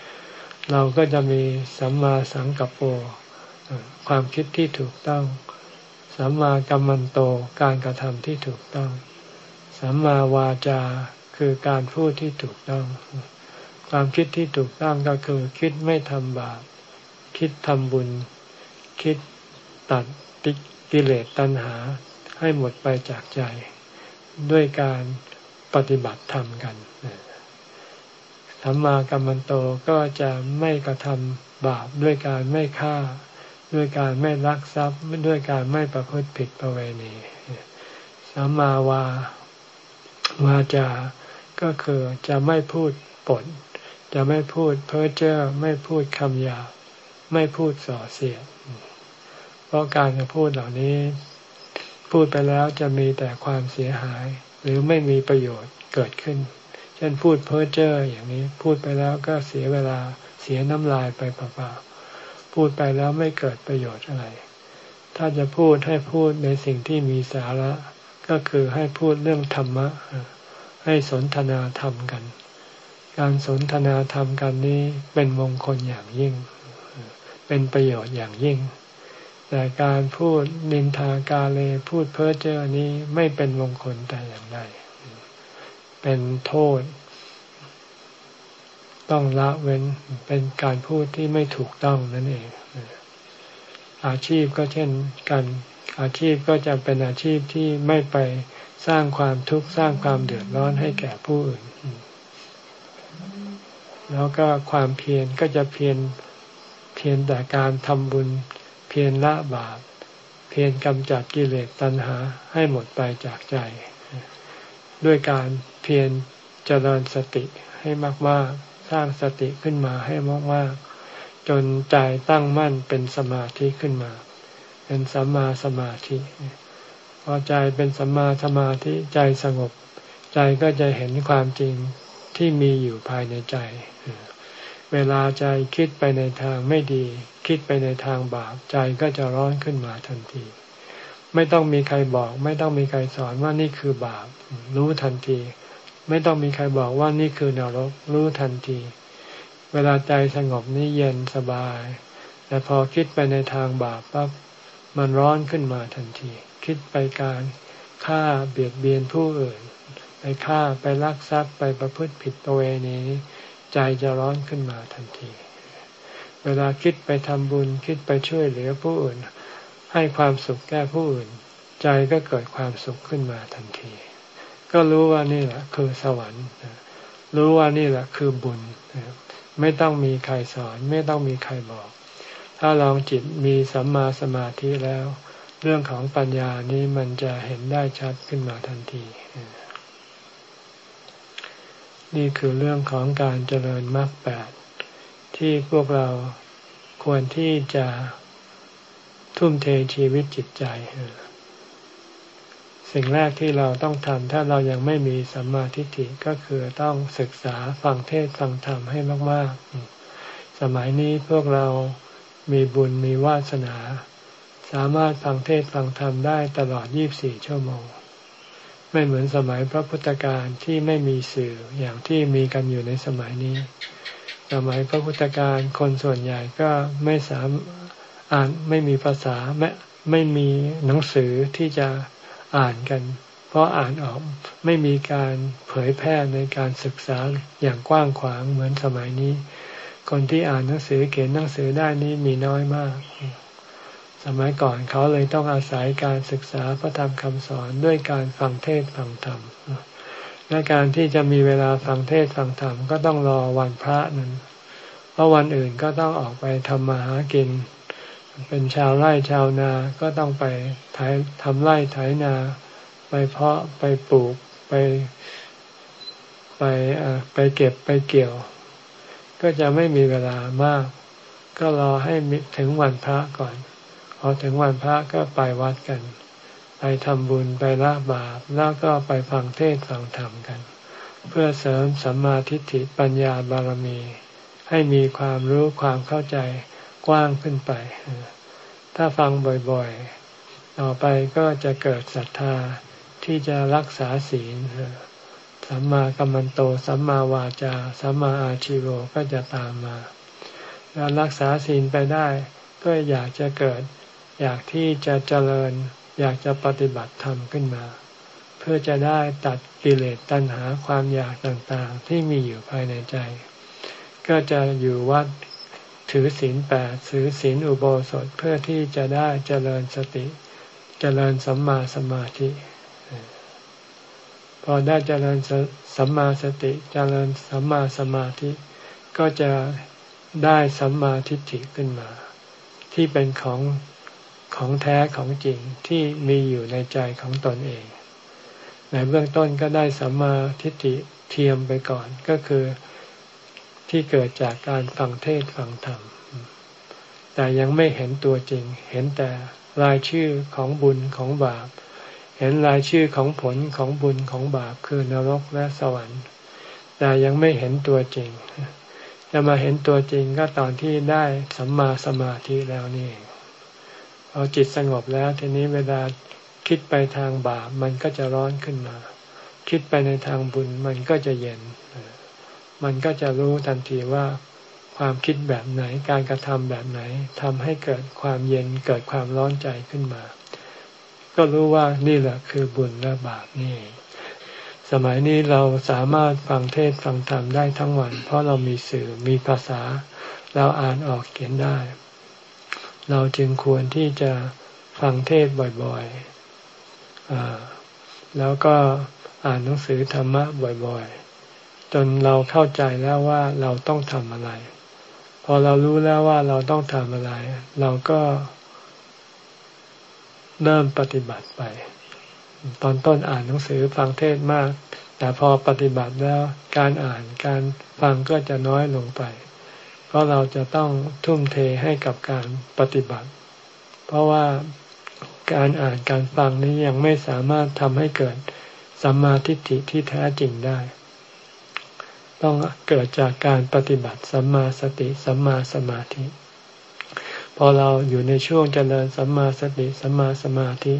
ำเราก็จะมีสัมมาสังกัปโปความคิดที่ถูกต้อง สัมมากัมมันโตการกระทำที่ถูกต้อง สัมมาวาจาคือการพูดที่ถูกต้อง ความคิดที่ถูกต้องก็คือคิดไม่ทำบาปคิดทำบุญ คิดตัดติกิเลสตัณหา ให้หมดไปจากใจด้วยการปฏิบัติธรรมกันธรรมากรรมันโตก็จะไม่กระทำบาปด้วยการไม่ฆ่า ด้วยการไม่ลักทรัพย์ด้วยการไม่ประพฤติผิดประเวณีสัมมาวาวาจาก็คือจะไม่พูดปด จะไม่พูดเพ้อเจ้อไม่พูดคำหยาไม่พูดส่อเสียดเพราะการจะพูดเหล่านี้ พูดไปแล้วจะมีแต่ความเสียหาย หรือไม่มีประโยชน์เกิดขึ้น เช่นพูดเพ้อเจ้ออย่างนี้พูดไปแล้วก็เสียเวลาเสียน้ำลายไปเปล่าๆพูดไปแล้วไม่เกิดประโยชน์อะไร ถ้าจะพูดให้พูดในสิ่งที่มีสาระ ก็คือให้พูดเรื่องธรรมะ ให้สนทนาธรรมกัน การสนทนาธรรมกันนี้เป็นมงคลอย่างยิ่ง เป็นประโยชน์อย่างยิ่ง แต่การพูดนินทากาเลพูดเพ้อเจ้อนี้ไม่เป็นมงคลแต่อย่างใดเป็นโทษ ต้องละเว้นเป็นการพูดที่ไม่ถูกต้องนั่นเอง อาชีพก็เช่นกัน อาชีพก็จะเป็นอาชีพที่ไม่ไปสร้างความทุกข์สร้างความเดือดร้อนให้แก่ผู้อื่น แล้วก็ความเพียรก็จะเพียรเพียรแต่การทำบุญ พียรละบาป เพียรกำจัดกิเลสตัณหาให้หมดไปจากใจ ด้วยการเพียรเจริญสติให้มากๆ สร้างสติขึ้นมาให้มากๆ จนใจตั้งมั่นเป็นสมาธิขึ้นมา เป็นสัมมาสมาธิ พอใจเป็นสัมมาสมาธิใจสงบ ใจก็จะเห็นความจริงที่มีอยู่ภายในใจ เวลาใจคิดไปในทางไม่ดี คิดไปในทางบาปใจก็จะร้อนขึ้นมาทันที ไม่ต้องมีใครบอก ไม่ต้องมีใครสอนว่านี่คือบาป รู้ทันที ไม่ต้องมีใครบอกว่านี่คือนรก รู้ทันที เวลาใจสงบนี่เย็นสบาย แต่พอคิดไปในทางบาปปั๊บมันร้อนขึ้นมาทันที คิดไปการฆ่าเบียดเบียนผู้อื่น ไปฆ่าไปลักทรัพย์ไปประพฤติผิดตัวเองนี้ ใจจะร้อนขึ้นมาทันที เวลาคิดไปทำบุญคิดไปช่วยเหลือผู้อื่น ให้ความสุขแก่ผู้อื่น ใจก็เกิดความสุขขึ้นมาทันที ก็รู้ว่านี่แหละคือสวรรค์ รู้ว่านี่แหละคือบุญ ไม่ต้องมีใครสอน ไม่ต้องมีใครบอก ถ้าลองจิตมีสัมมาสมาธิแล้ว เรื่องของปัญญานี้มันจะเห็นได้ชัดขึ้นมาทันที นี่คือเรื่องของการเจริญมรรคแปดที่พวกเราควรที่จะทุ่มเทชีวิตจิตใจ สิ่งแรกที่เราต้องทำถ้าเรายังไม่มีสัมมาทิฏฐิก็คือต้องศึกษาฟังเทศฟังธรรมให้มาก ๆ สมัยนี้พวกเรามีบุญมีวาสนา สามารถฟังเทศฟังธรรมได้ตลอด 24 ชั่วโมง ไม่เหมือนสมัยพระพุทธการที่ไม่มีสื่ออย่างที่มีกันอยู่ในสมัยนี้ สมัยพระพุทธการคนส่วนใหญ่ก็ไม่สามอ่านไม่มีภาษาไม่ไม่มีหนังสือที่จะอ่านกัน เพราะอ่านออกไม่มีการเผยแพร่ในการศึกษาอย่างกว้างขวางเหมือนสมัยนี้ คนที่อ่านหนังสือเขียนหนังสือได้นี้มีน้อยมาก สมัยก่อนเขาเลยต้องอาศัยการศึกษาพระธรรมคำสอนด้วยการฟังเทศฟังธรรมและการที่จะมีเวลาฟังเทศฟังธรรมก็ต้องรอวันพระนั้น เพราะวันอื่นก็ต้องออกไปทำมาหากิน เป็นชาวไร่ชาวนาก็ต้องไปทำไร่ไถนา ไปเพาะไปปลูกไปไปไปเก็บไปเกี่ยว ก็จะไม่มีเวลามาก ก็รอให้ถึงวันพระก่อน อถึงวันพระก็ไปวัดกัน ไปทำบุญไปละบาปแล้วก็ไปฟังเทศฟังธรรมกัน เพื่อเสริมสัมมาทิฏฐิปัญญาบารมี ให้มีความรู้ความเข้าใจกว้างขึ้นไป ถ้าฟังบ่อยๆ ต่อไปก็จะเกิดศรัทธาที่จะรักษาศีลสัมมากัมมันโต สัมมาวาจา สัมมาอาชิโวก็จะตามมา แล้วรักษาศีลไปได้ ก็อยากจะเกิด อยากที่จะเจริญ อยากจะปฏิบัติธรรมขึ้นมา เพื่อจะได้ตัดกิเลสตัณหาความอยากต่างๆ ที่มีอยู่ภายในใจ ก็จะอยู่วัดถือศีลแปดถือศีลอุโบสถเพื่อที่จะได้เจริญสติ เจริญสัมมาสมาธิ พอได้เจริญสัมมาสติ เจริญสัมมาสมาธิ ก็จะได้สัมมาทิฏฐิขึ้นมา ที่เป็นของ ของแท้ของจริงที่มีอยู่ในใจของตนเอง ในเบื้องต้นก็ได้สัมมาทิฏฐิเทียมไปก่อนก็คือที่เกิดจากการฟังเทศฟังธรรม แต่ยังไม่เห็นตัวจริง เห็นแต่รายชื่อของบุญของบาป เห็นรายชื่อของผลของบุญของบาปคือนรกและสวรรค์ แต่ยังไม่เห็นตัวจริง จะมาเห็นตัวจริงก็ตอนที่ได้สัมมาสมาธิแล้วนี่ พอจิตสงบแล้วทีนี้เวลาคิดไปทางบาปมันก็จะร้อนขึ้นมา คิดไปในทางบุญมันก็จะเย็น มันก็จะรู้ทันทีว่าความคิดแบบไหนการกระทำแบบไหนทำให้เกิดความเย็นเกิดความร้อนใจขึ้นมา ก็รู้ว่านี่แหละคือบุญและบาปนี่ สมัยนี้เราสามารถฟังเทศฟังธรรมได้ทั้งวัน เพราะเรามีสื่อมีภาษา เราอ่านออกเขียนได้ เราจึงควรที่จะฟังเทศบ่อยๆ แล้วก็อ่านหนังสือธรรมะบ่อยๆ จนเราเข้าใจแล้วว่าเราต้องทำอะไร พอเรารู้แล้วว่าเราต้องทำอะไร เราก็เริ่มปฏิบัติไป ตอนต้นอ่านหนังสือฟังเทศมาก แต่พอปฏิบัติแล้วการอ่านการฟังก็จะน้อยลงไป ราะเราจะต้องทุ่มเทให้กับการปฏิบัติ เพราะว่าการอ่านการฟังนี้ยังไม่สามารถทำให้เกิดสัมมาทิฏฐิที่แท้จริงได้ ต้องเกิดจากการปฏิบัติสัมมาสติสัมมาสมาธิ พอเราอยู่ในช่วงเจริญสัมมาสติสัมมาสมาธิ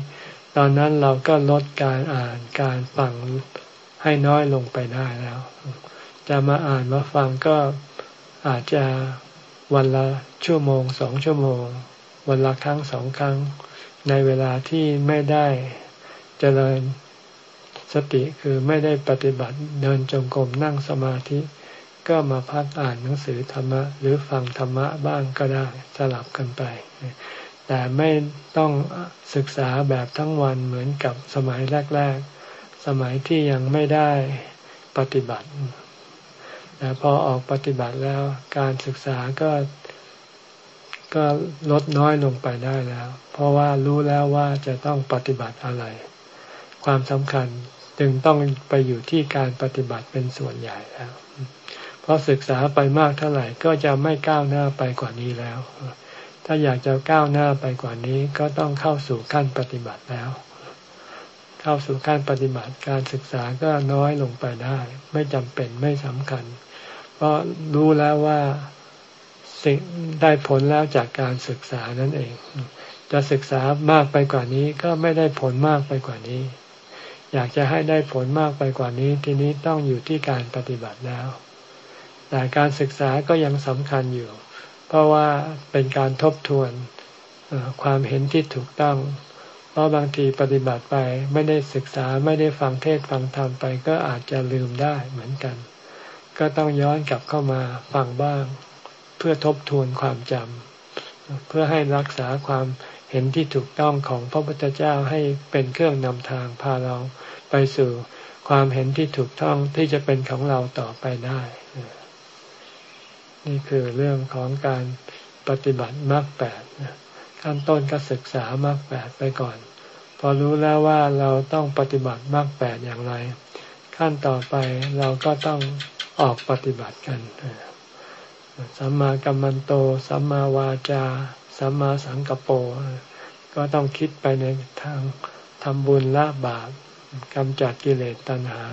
ตอนนั้นเราก็ลดการอ่านการฟังให้น้อยลงไปได้แล้ว จะมาอ่านมาฟังก็ อาจจะวันละชั่วโมงสองชั่วโมง วันละครั้งสองครั้ง ในเวลาที่ไม่ได้เจริญสติคือไม่ได้ปฏิบัติเดินจงกรมนั่งสมาธิ ก็มาพักอ่านหนังสือธรรมะ หรือฟังธรรมะบ้างก็ได้สลับกันไป แต่ไม่ต้องศึกษาแบบทั้งวันเหมือนกับสมัยแรก ๆ สมัยที่ยังไม่ได้ปฏิบัติ แต่พอออกปฏิบัติแล้วการศึกษาก็ก็ลดน้อยลงไปได้แล้ว เพราะว่ารู้แล้วว่าจะต้องปฏิบัติอะไร ความสำคัญจึงต้องไปอยู่ที่การปฏิบัติเป็นส่วนใหญ่แล้ว เพราะศึกษาไปมากเท่าไหร่ก็จะไม่ก้าวหน้าไปกว่านี้แล้ว ถ้าอยากจะก้าวหน้าไปกว่านี้ก็ต้องเข้าสู่ขั้นปฏิบัติแล้ว เข้าสู่ขั้นปฏิบัติการศึกษาก็น้อยลงไปได้ ไม่จำเป็นไม่สำคัญ ราะรู้แล้วว่าสิ่งได้ผลแล้วจากการศึกษานั่นเอง จะศึกษามากไปกว่านี้ก็ไม่ได้ผลมากไปกว่านี้ อยากจะให้ได้ผลมากไปกว่านี้ ทีนี้ต้องอยู่ที่การปฏิบัติแล้ว แต่การศึกษาก็ยังสำคัญอยู่ เพราะว่าเป็นการทบทวนความเห็นที่ถูกต้อง เพราะบางทีปฏิบัติไปไม่ได้ศึกษาไม่ได้ฟังเทศฟังธรรมไปก็อาจจะลืมได้เหมือนกัน ก็ต้องย้อนกลับเข้ามาฟังบ้าง เพื่อทบทวนความจำเพื่อให้รักษาความเห็นที่ถูกต้องของพระพุทธเจ้าให้เป็นเครื่องนำทางพาเราไปสู่ความเห็นที่ถูกต้องที่จะเป็นของเราต่อไปได้ นี่คือเรื่องของการปฏิบัติมรรคแปดขั้นต้นก็ศึกษามรรคแปดไปก่อน พอรู้แล้วว่าเราต้องปฏิบัติมรรคแปดอย่างไร ขั้นต่อไปเราก็ต้อง ออกปฏิบัติกันสัมมากัมมันโต สัมมาวาจา สัมมาสังกปรก็ต้องคิดไปในทางทำบุญละบาปกำจัดกิเลสตัณหา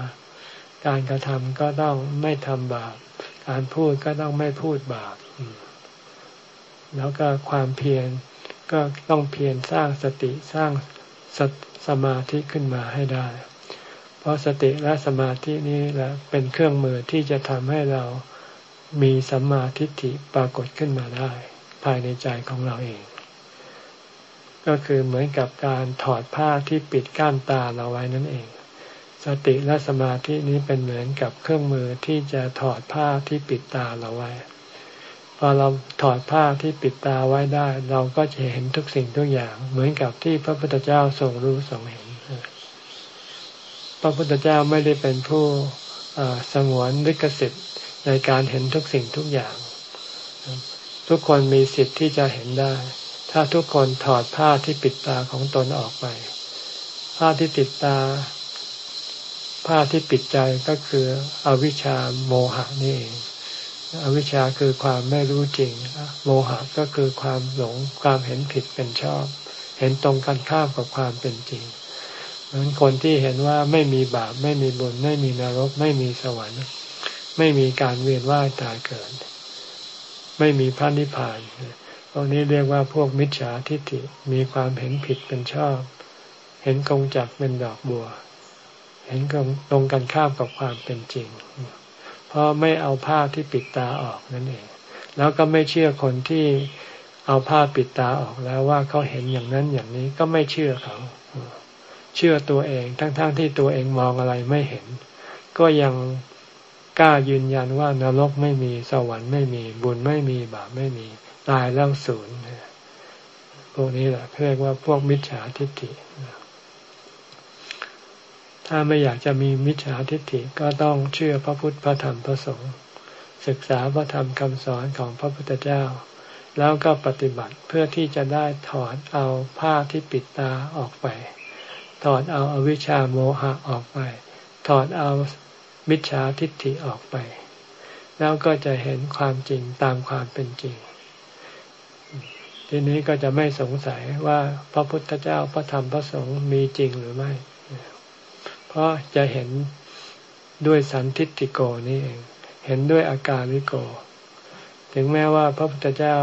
การกระทำก็ต้องไม่ทำบาป การพูดก็ต้องไม่พูดบาป แล้วก็ความเพียรก็ต้องเพียรสร้างสติสร้างสสมาธิขึ้นมาให้ได้ เพราะสติและสมาธินี้แหละเป็นเครื่องมือที่จะทำให้เรามีสัมมาทิฏฐิปรากฏขึ้นมาได้ ภายในใจของเราเอง ก็คือเหมือนกับการถอดผ้าที่ปิดก้านตาเราไว้นั่นเอง สติและสมาธินี้เป็นเหมือนกับเครื่องมือที่จะถอดผ้าที่ปิดตาเราไว้ พอเราถอดผ้าที่ปิดตาไว้ได้ เราก็จะเห็นทุกสิ่งทุกอย่าง เหมือนกับที่พระพุทธเจ้าทรงรู้ทรงเห็น พระพุทธเจ้าไม่ได้เป็นผู้สงวนลิขสิทธิ์ในการเห็นทุกสิ่งทุกอย่าง ทุกคนมีสิทธิ์ที่จะเห็นได้ ถ้าทุกคนถอดผ้าที่ปิดตาของตนออกไป ผ้าที่ปิดตา ผ้าที่ปิดใจก็คืออวิชชาโมหะนี่เองอวิชชาคือความไม่รู้จริง โมหะก็คือความหลงความเห็นผิดเป็นชอบ เห็นตรงกันข้ามกับความเป็นจริง เหมือนคนที่เห็นว่าไม่มีบาปไม่มีบุญไม่มีนรก ไม่มีสวรรค์ ไม่มีการเวียนว่ายตายเกิด ไม่มีพระนิพพานพวกนี้เรียกว่าพวกมิจฉาทิฏฐิมีความเห็นผิดเป็นชอบ เห็นกงจักเป็นดอกบัว เห็นตรงกันข้ามกับความเป็นจริง เพราะไม่เอาผ้าที่ปิดตาออกนั่นเอง แล้วก็ไม่เชื่อคนที่เอาผ้าปิดตาออกแล้วว่าเขาเห็นอย่างนั้นอย่างนี้ก็ไม่เชื่อเขา เชื่อตัวเอง ทั้งๆทที่ตัวเองมองอะไรไม่เห็น ก็ยังกล้ายืนยันว่านรกไม่มีสวรรค์ไม่มีบุญไม่มีบาปไม่มีตายแล้วศูนย์พวกนี้แหละเรียกว่าพวกมิจฉาทิฏฐิถ้าไม่อยากจะมีมิจฉาทิฏฐิก็ต้องเชื่อพระพุทธพระธรรมพระสงฆ์ศึกษาพระธรรมคำสอนของพระพุทธเจ้า แล้วก็ปฏิบัติเพื่อที่จะได้ถอดเอาผ้าที่ปิดตาออกไป ถอดเอาอาวิชชาโมหะออกไป ถอดเอามิจฉาทิฏฐิออกไป แล้วก็จะเห็นความจริงตามความเป็นจริง ทีนี้ก็จะไม่สงสัยว่าพระพุทธเจ้าพระธรรมพระสงฆ์มีจริงหรือไม่ เพราะจะเห็นด้วยสันทิฏฐิโกนี่เอง เห็นด้วยอาการวิโก ถึงแม้ว่าพระพุทธเจ้า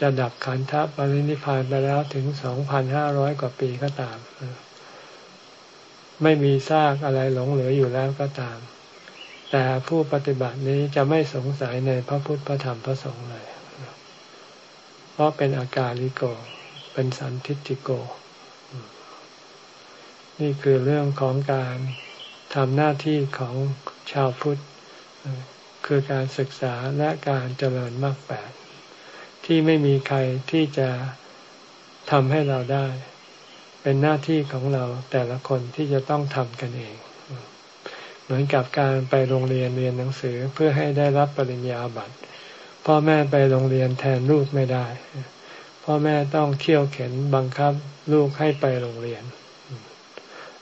จะดับขันธปรินิพานไปแล้วถึงสองพันห้าร้อยกว่าปีก็ตาม ไม่มีซากอะไรหลงเหลืออยู่แล้วก็ตาม แต่ผู้ปฏิบัตินี้จะไม่สงสัยในพระพุทธพระธรรมพระสงฆ์เลย เพราะเป็นอากาลิโก เป็นสันทิฏฐิโก นี่คือเรื่องของการทำหน้าที่ของชาวพุทธ คือการศึกษาและการเจริญมรรคแปดที่ไม่มีใครที่จะทำให้เราได้ เป็นหน้าที่ของเราแต่ละคนที่จะต้องทำกันเอง เหมือนกับการไปโรงเรียนเรียนหนังสือเพื่อให้ได้รับปริญญาบัตรพ่อแม่ไปโรงเรียนแทนลูกไม่ได้ พ่อแม่ต้องเขี่ยวเข็นบังคับลูกให้ไปโรงเรียน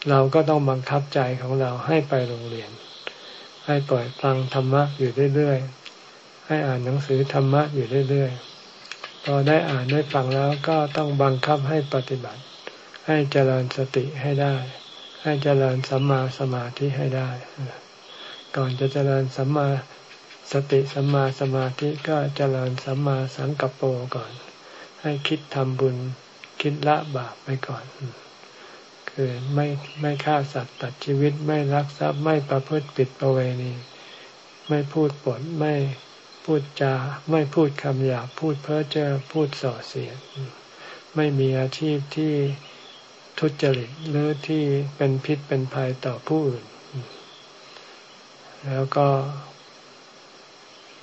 เราก็ต้องบังคับใจของเราให้ไปโรงเรียน ให้ปล่อยฟังธรรมะอยู่เรื่อยๆ ให้อ่านหนังสือธรรมะอยู่เรื่อยๆพอได้อ่านได้ฟังแล้วก็ต้องบังคับให้ปฏิบัติ ให้เจริญสติให้ได้ ให้เจริญสัมมาสมาธิให้ได้ ก่อนจะเจริญสัมมาสติสัมมาสมาธิก็เจริญสัมมาสังกัปโปก่อน ให้คิดทำบุญคิดละบาปไปก่อน คือไม่ไม่ฆ่าสัตว์ตัดชีวิตไม่รักทรัพย์ไม่ประพฤติผิดประเวณี ไม่พูดปดไม่พูดจาไม่พูดคำหยาบพูดเพ้อเจ้อพูดส่อเสียดไม่มีอาชีพที่ ทุจริตหรือที่เป็นพิษเป็นภัยต่อผู้อื่น แล้วก็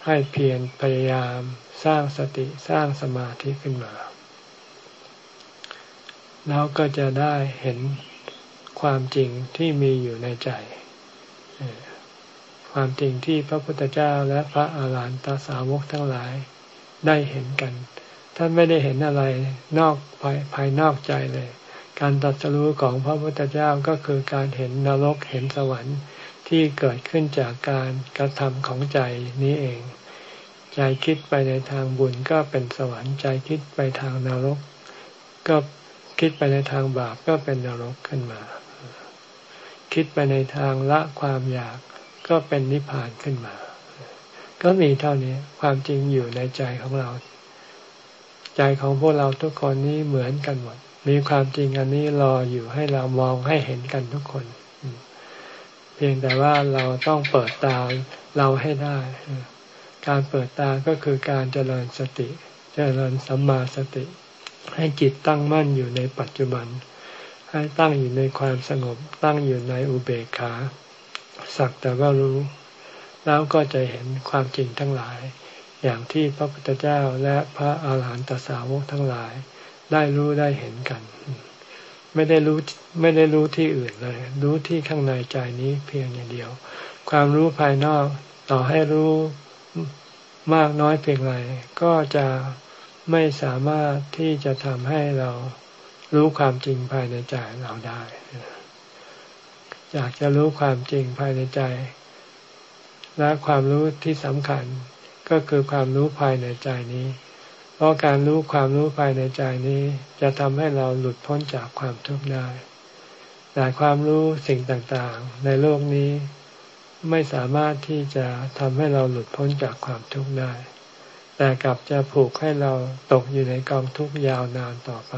ให้เพียรพยายามสร้างสติสร้างสมาธิขึ้นมา แล้วก็จะได้เห็นความจริงที่มีอยู่ในใจ ความจริงที่พระพุทธเจ้าและพระอาหารหันตสาวกทั้งหลายได้เห็นกัน ท่านไม่ได้เห็นอะไรนอกภายภายนอกใจเลย การตัดสู้ของพระพุทธเจ้าก็คือการเห็นนรกเห็นสวรรค์ที่เกิดขึ้นจากการกระทำของใจนี้เอง ใจคิดไปในทางบุญก็เป็นสวรรค์ใจคิดไปทางนรก ก็คิดไปในทางบาปก็เป็นนรกขึ้นมา คิดไปในทางละความอยากก็เป็นนิพพานขึ้นมา ก็มีเท่านี้ความจริงอยู่ในใจของเรา ใจของพวกเราทุกคนนี้เหมือนกันหมด มีความจริงอันนี้รออยู่ให้เรามองให้เห็นกันทุกคน เพียงแต่ว่าเราต้องเปิดตาเราให้ได้ การเปิดตาก็คือการเจริญสติ เจริญสัมมาสติ ให้จิตตั้งมั่นอยู่ในปัจจุบัน ให้ตั้งอยู่ในความสงบ ตั้งอยู่ในอุเบกขา สักแต่ว่ารู้ แล้วก็จะเห็นความจริงทั้งหลาย อย่างที่พระพุทธเจ้าและพระอาหารหันตสาวกทั้งหลาย ได้รู้ได้เห็นกัน ไม่ได้รู้ไม่ได้รู้ที่อื่นเลย รู้ที่ข้างในใจนี้เพียงอย่างเดียว ความรู้ภายนอกต่อให้รู้มากน้อยเพียงไรก็จะไม่สามารถที่จะทำให้เรารู้ความจริงภายในใจเราได้ อยากจะรู้ความจริงภายในใจ และความรู้ที่สำคัญก็คือความรู้ภายในใจนี้ เพราะการรู้ความรู้ภายในใจนี้ จะทำให้เราหลุดพ้นจากความทุกข์ได้แต่ความรู้สิ่งต่างๆ ในโลกนี้ไม่สามารถที่จะทำให้เราหลุดพ้นจากความทุกข์ได้ แต่กลับจะผูกให้เราตกอยู่ในกองทุกข์ยาวนานต่อไป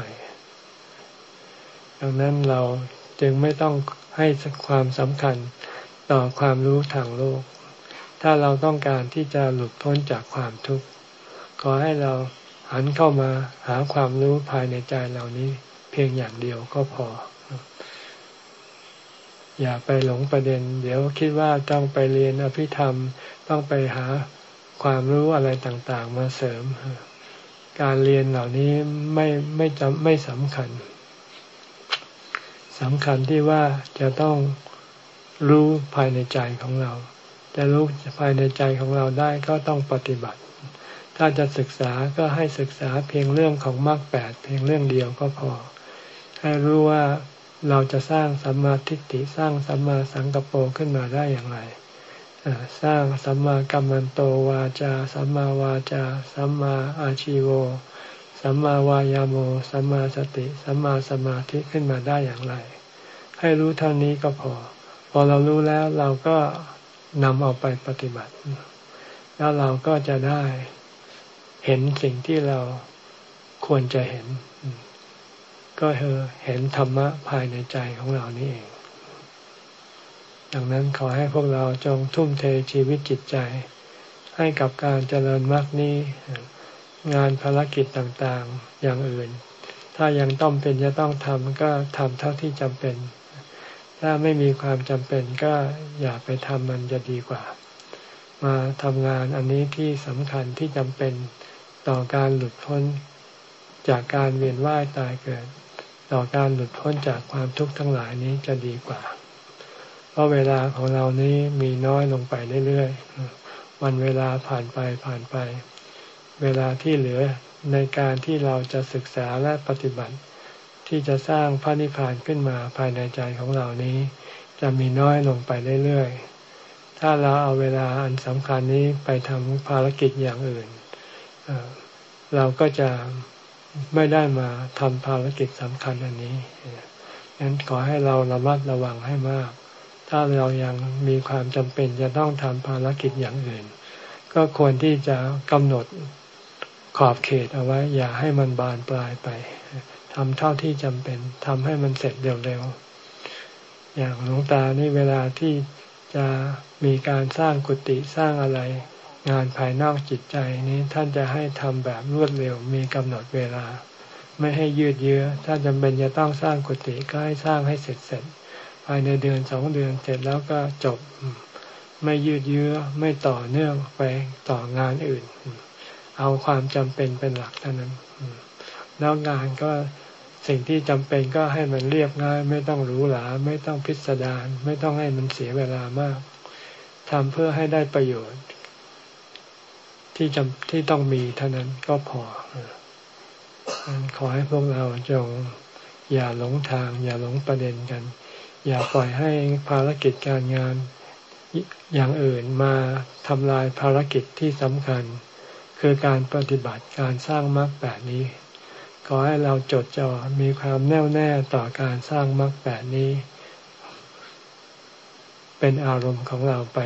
ดังนั้นเราจึงไม่ต้องให้ความสำคัญต่อความรู้ทางโลก ถ้าเราต้องการที่จะหลุดพ้นจากความทุกข์ ขอให้เรา หันเข้ามาหาความรู้ภายในใจเหล่านี้เพียงอย่างเดียวก็พอ อย่าไปหลงประเด็น เดี๋ยวคิดว่าต้องไปเรียนอภิธรรม ต้องไปหาความรู้อะไรต่าง ๆ มาเสริม การเรียนเหล่านี้ไม่ไม่จำไม่สำคัญสำคัญที่ว่าจะต้องรู้ภายในใจของเรา จะรู้ภายในใจของเราได้ก็ต้องปฏิบัติ ถ้าจะศึกษาก็ให้ศึกษาเพียงเรื่องของมรรคแปดเพียงเรื่องเดียวก็พอ ให้รู้ว่าเราจะสร้างสัมมาทิฏฐิสร้างสัมมาสังกปรขึ้นมาได้อย่างไรสร้างสัมมากัมมันโตวาจา สัมมาวาจา สัมมาอาชิโว สัมมาวายาโม สัมมาสติ สัมมาสมาธิขึ้นมาได้อย่างไร ให้รู้เท่านี้ก็พอ พออเรารู้แล้วเราก็นำเอาไปปฏิบัติ แล้วเราก็จะได้ เห็นสิ่งที่เราควรจะเห็น ก็คือเห็นธรรมะภายในใจของเรานี่เอง ดังนั้นขอให้พวกเราจงทุ่มเทชีวิตจิตใจ ให้กับการเจริญมรรคนี้ งานภารกิจต่างๆอย่างอื่น ถ้ายังต้องเป็นจะต้องทำก็ทำเท่าที่จำเป็น ถ้าไม่มีความจำเป็นก็อย่าไปทำมันจะดีกว่า มาทำงานอันนี้ที่สำคัญที่จำเป็น ต่อการหลุดพ้นจากการเวียนว่ายตายเกิด ต่อการหลุดพ้นจากความทุกข์ทั้งหลายนี้จะดีกว่า เพราะเวลาของเรานี้มีน้อยลงไปเรื่อยๆวันเวลาผ่านไปผ่านไป เวลาที่เหลือในการที่เราจะศึกษาและปฏิบัติ ที่จะสร้างพระนิพพานขึ้นมาภายในใจของเรานี้ จะมีน้อยลงไปเรื่อยๆถ้าเราเอาเวลาอันสำคัญนี้ไปทำภารกิจอย่างอื่น เราก็จะไม่ได้มาทำภารกิจสำคัญอันนี้ฉะนั้นขอให้เราระมัดระวังให้มาก ถ้าเรายังมีความจำเป็นจะต้องทำภารกิจอย่างอื่น ก็ควรที่จะกำหนดขอบเขตเอาไว้ อย่าให้มันบานปลายไปทำเท่าที่จำเป็นทำให้มันเสร็จเร็วๆอย่างหลวงตานี่เวลาที่จะมีการสร้างกุฏิสร้างอะไร งานภายนอกจิตใจนี้ท่านจะให้ทำแบบรวดเร็วมีกำหนดเวลา ไม่ให้ยืดเยื้อ ถ้าจำเป็นจะต้องสร้างกุฏิก็ให้สร้างให้เสร็จเสร็จภายในเดือนสองเดือนเสร็จแล้วก็จบ ไม่ยืดเยื้อไม่ต่อเนื่องไปต่องานอื่น เอาความจำเป็นเป็นหลักเท่านั้นแล้วงานก็สิ่งที่จำเป็นก็ให้มันเรียบง่าย ไม่ต้องหรูหราไม่ต้องพิสดารไม่ต้องให้มันเสียเวลามากทำเพื่อให้ได้ประโยชน์ ที่จำที่ต้องมีเท่านั้นก็พอขอให้พวกเราจงอย่าหลงทาง อย่าหลงประเด็นกัน อย่าปล่อยให้ภารกิจการงานอย่างอื่นมาทำลายภารกิจที่สำคัญ คือการปฏิบัติการสร้างมรรคแปดนี้ ขอให้เราจดจ่อมีความแน่วแน่ต่อการสร้างมรรคแปดนี้ เป็นอารมณ์ของเราไป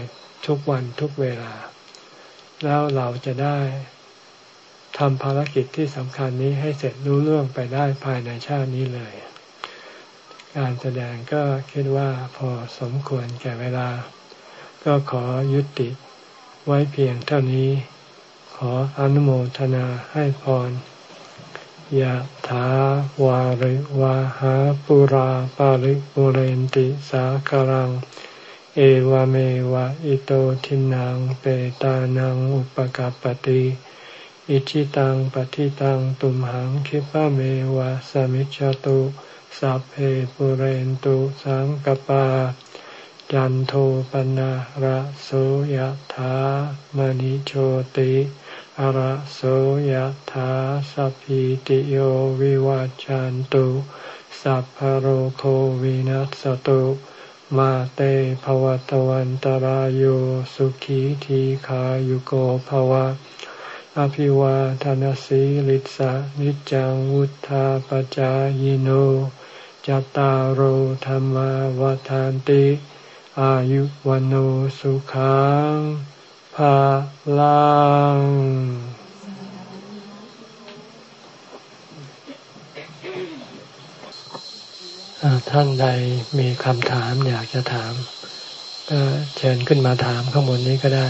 ทุกวันทุกเวลา แล้วเราจะได้ทำภารกิจที่สำคัญนี้ให้เสร็จรู้เรื่องไปได้ภายในชาตินี้เลย การแสดงก็คิดว่าพอสมควรแก่เวลา ก็ขอยุติไว้เพียงเท่านี้ ขออนุโมทนาให้พรยะถาวาริวาหาปุราปาริปุเรนติสาคารัง เอวเมวะอิโตทินังเปตานังอุปกาปติอิชิตังปฏิตังตุมหังคิปะเมวะสมิจจตุสัพเพปุเรนตุสังกปา จันโทปนะระโสยธามณิโชติอระโสยธาสัพพิติโยวิวัจจันตุสัพพโรโควินัสตุ มาเตภวตวันตารโยสุขีทีขายุโกภวะอภิวาทานสีลิสานิจังวุธาปจายโนจตารโหธรรมวาทานติ อายุวันโอสุขังภาลัง ท่านใดมีคำถามอยากจะถาม ก็เชิญขึ้นมาถามข้างบนนี้ก็ได้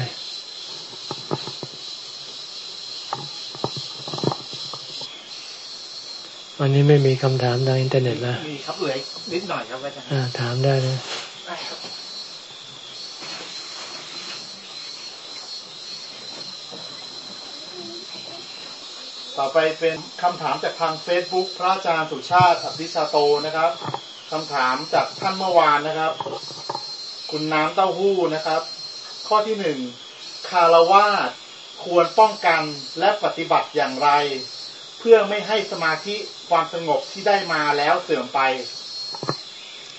วันนี้ไม่มีคำถามทางอินเทอร์เน็ตแล้วมีครับเหลือนิดหน่อยครับอาจารย์ถามได้เลย ต่อไปเป็นคำถามจากทางเฟซบุ๊กพระอาจารย์สุชาติอภิชาโตนะครับคำถามจากท่านเมื่อวานนะครับ คุณน้ำเต้าหู้นะครับ ข้อที่หนึ่งคารวาสควรป้องกันและปฏิบัติอย่างไร เพื่อไม่ให้สมาธิความสงบที่ได้มาแล้วเสื่อมไป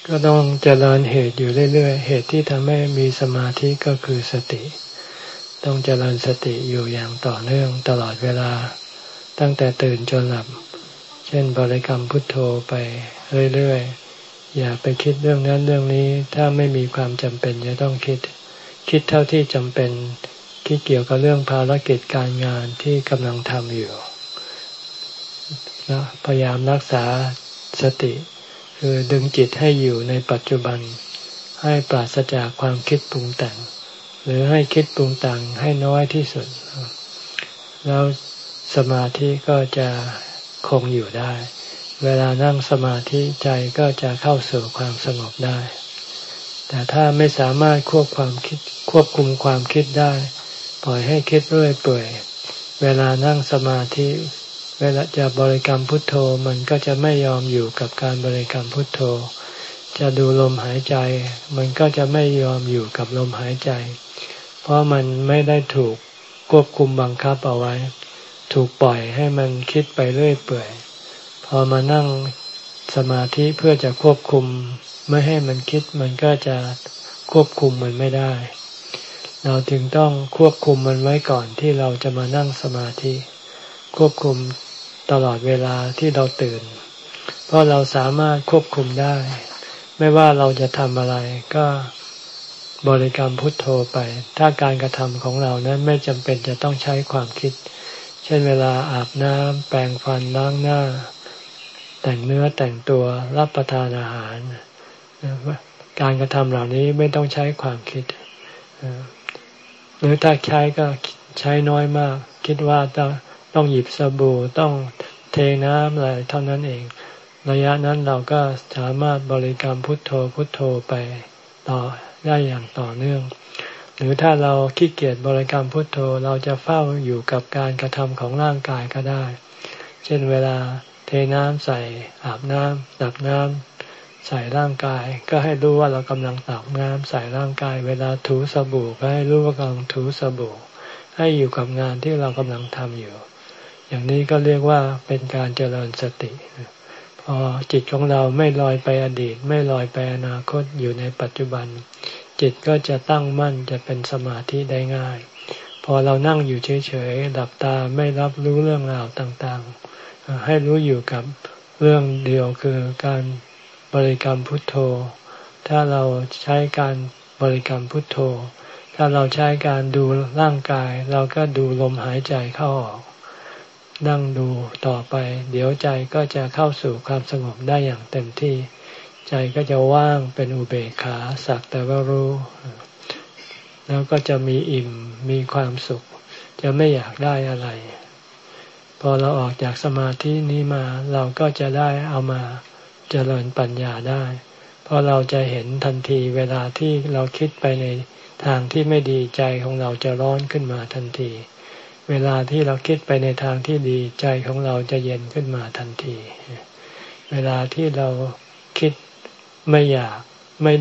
ก็ต้องเจริญเหตุอยู่เรื่อยๆ เหตุที่ทำให้มีสมาธิก็คือสติ ต้องเจริญสติอยู่อย่างต่อเนื่องตลอดเวลา ตั้งแต่ตื่นจนหลับ เช่นบริกรรมพุทโธไปเรื่อยๆ อย่าไปคิดเรื่องนั้นเรื่องนี้ ถ้าไม่มีความจำเป็นจะต้องคิด คิดเท่าที่จำเป็น คิดเกี่ยวกับเรื่องภารกิจการงานที่กำลังทำอยู่นะพยายามรักษาสติ คือดึงจิตให้อยู่ในปัจจุบัน ให้ปราศจากความคิดปรุงแต่ง หรือให้คิดปรุงแต่งให้น้อยที่สุด แล้ว สมาธิก็จะคงอยู่ได้ เวลานั่งสมาธิใจก็จะเข้าสู่ความสงบได้ แต่ถ้าไม่สามารถควบความคิดควบคุมความคิดได้ ปล่อยให้คิดเรื่อยเปื่อย เวลานั่งสมาธิ เวลาจะบริกรรมพุทโธมันก็จะไม่ยอมอยู่กับการบริกรรมพุทโธ จะดูลมหายใจ มันก็จะไม่ยอมอยู่กับลมหายใจ เพราะมันไม่ได้ถูกควบคุมบังคับเอาไว้ ถูกปล่อยให้มันคิดไปเรื่อยเปื่อย พอมานั่งสมาธิเพื่อจะควบคุม ไม่ให้มันคิดมันก็จะควบคุมมันไม่ได้ เราจึงต้องควบคุมมันไว้ก่อนที่เราจะมานั่งสมาธิ ควบคุมตลอดเวลาที่เราตื่น เพราะเราสามารถควบคุมได้ ไม่ว่าเราจะทำอะไรก็บริกรรมพุทโธไป ถ้าการกระทำของเรานั้นไม่จำเป็นจะต้องใช้ความคิด เช่นเวลาอาบน้ำแปรงฟันล้างหน้า แต่งเนื้อแต่งตัวรับประทานอาหาร การกระทำเหล่านี้ไม่ต้องใช้ความคิด หรือถ้าใช้ก็ใช้น้อยมาก คิดว่าต้องต้องหยิบสบู่ต้องเทน้ำอะไรเท่านั้นเอง ระยะนั้นเราก็สามารถบริกรรมพุทโธพุทโธไปต่อได้อย่างต่อเนื่อง หรือถ้าเราขี้เกียจบริกรรมพุทโธเราจะเฝ้าอยู่กับการกระทำของร่างกายก็ได้ เช่นเวลาเทน้ำใส่อาบน้ำตักน้ำใส่ร่างกาย ก็ให้รู้ว่าเรากำลังตักน้ำใส่ร่างกาย เวลาถูสบู่ก็ให้รู้ว่ากำลังถูสบู่ ให้อยู่กับงานที่เรากำลังทำอยู่ อย่างนี้ก็เรียกว่าเป็นการเจริญสติพอจิตของเราไม่ลอยไปอดีต ไม่ลอยไปอนาคตอยู่ในปัจจุบัน จิตก็จะตั้งมั่นจะเป็นสมาธิได้ง่าย พอเรานั่งอยู่เฉยๆหลับตาไม่รับรู้เรื่องราวต่างๆ ให้รู้อยู่กับเรื่องเดียวคือการบริกรรมพุทโธ ถ้าเราใช้การบริกรรมพุทโธ ถ้าเราใช้การดูร่างกาย เราก็ดูลมหายใจเข้าออก นั่งดูต่อไป เดี๋ยวใจก็จะเข้าสู่ความสงบได้อย่างเต็มที่ ใจก็จะว่างเป็นอุเบกขาสักแต่ว่ารู้ แล้วก็จะมีอิ่มมีความสุข จะไม่อยากได้อะไร พอเราออกจากสมาธินี้มาเราก็จะได้เอามาเจริญปัญญาได้ เพราะเราจะเห็นทันทีเวลาที่เราคิดไปในทางที่ไม่ดีใจของเราจะร้อนขึ้นมาทันที เวลาที่เราคิดไปในทางที่ดีใจของเราจะเย็นขึ้นมาทันที เวลาที่เราคิด ไม่อยากไม่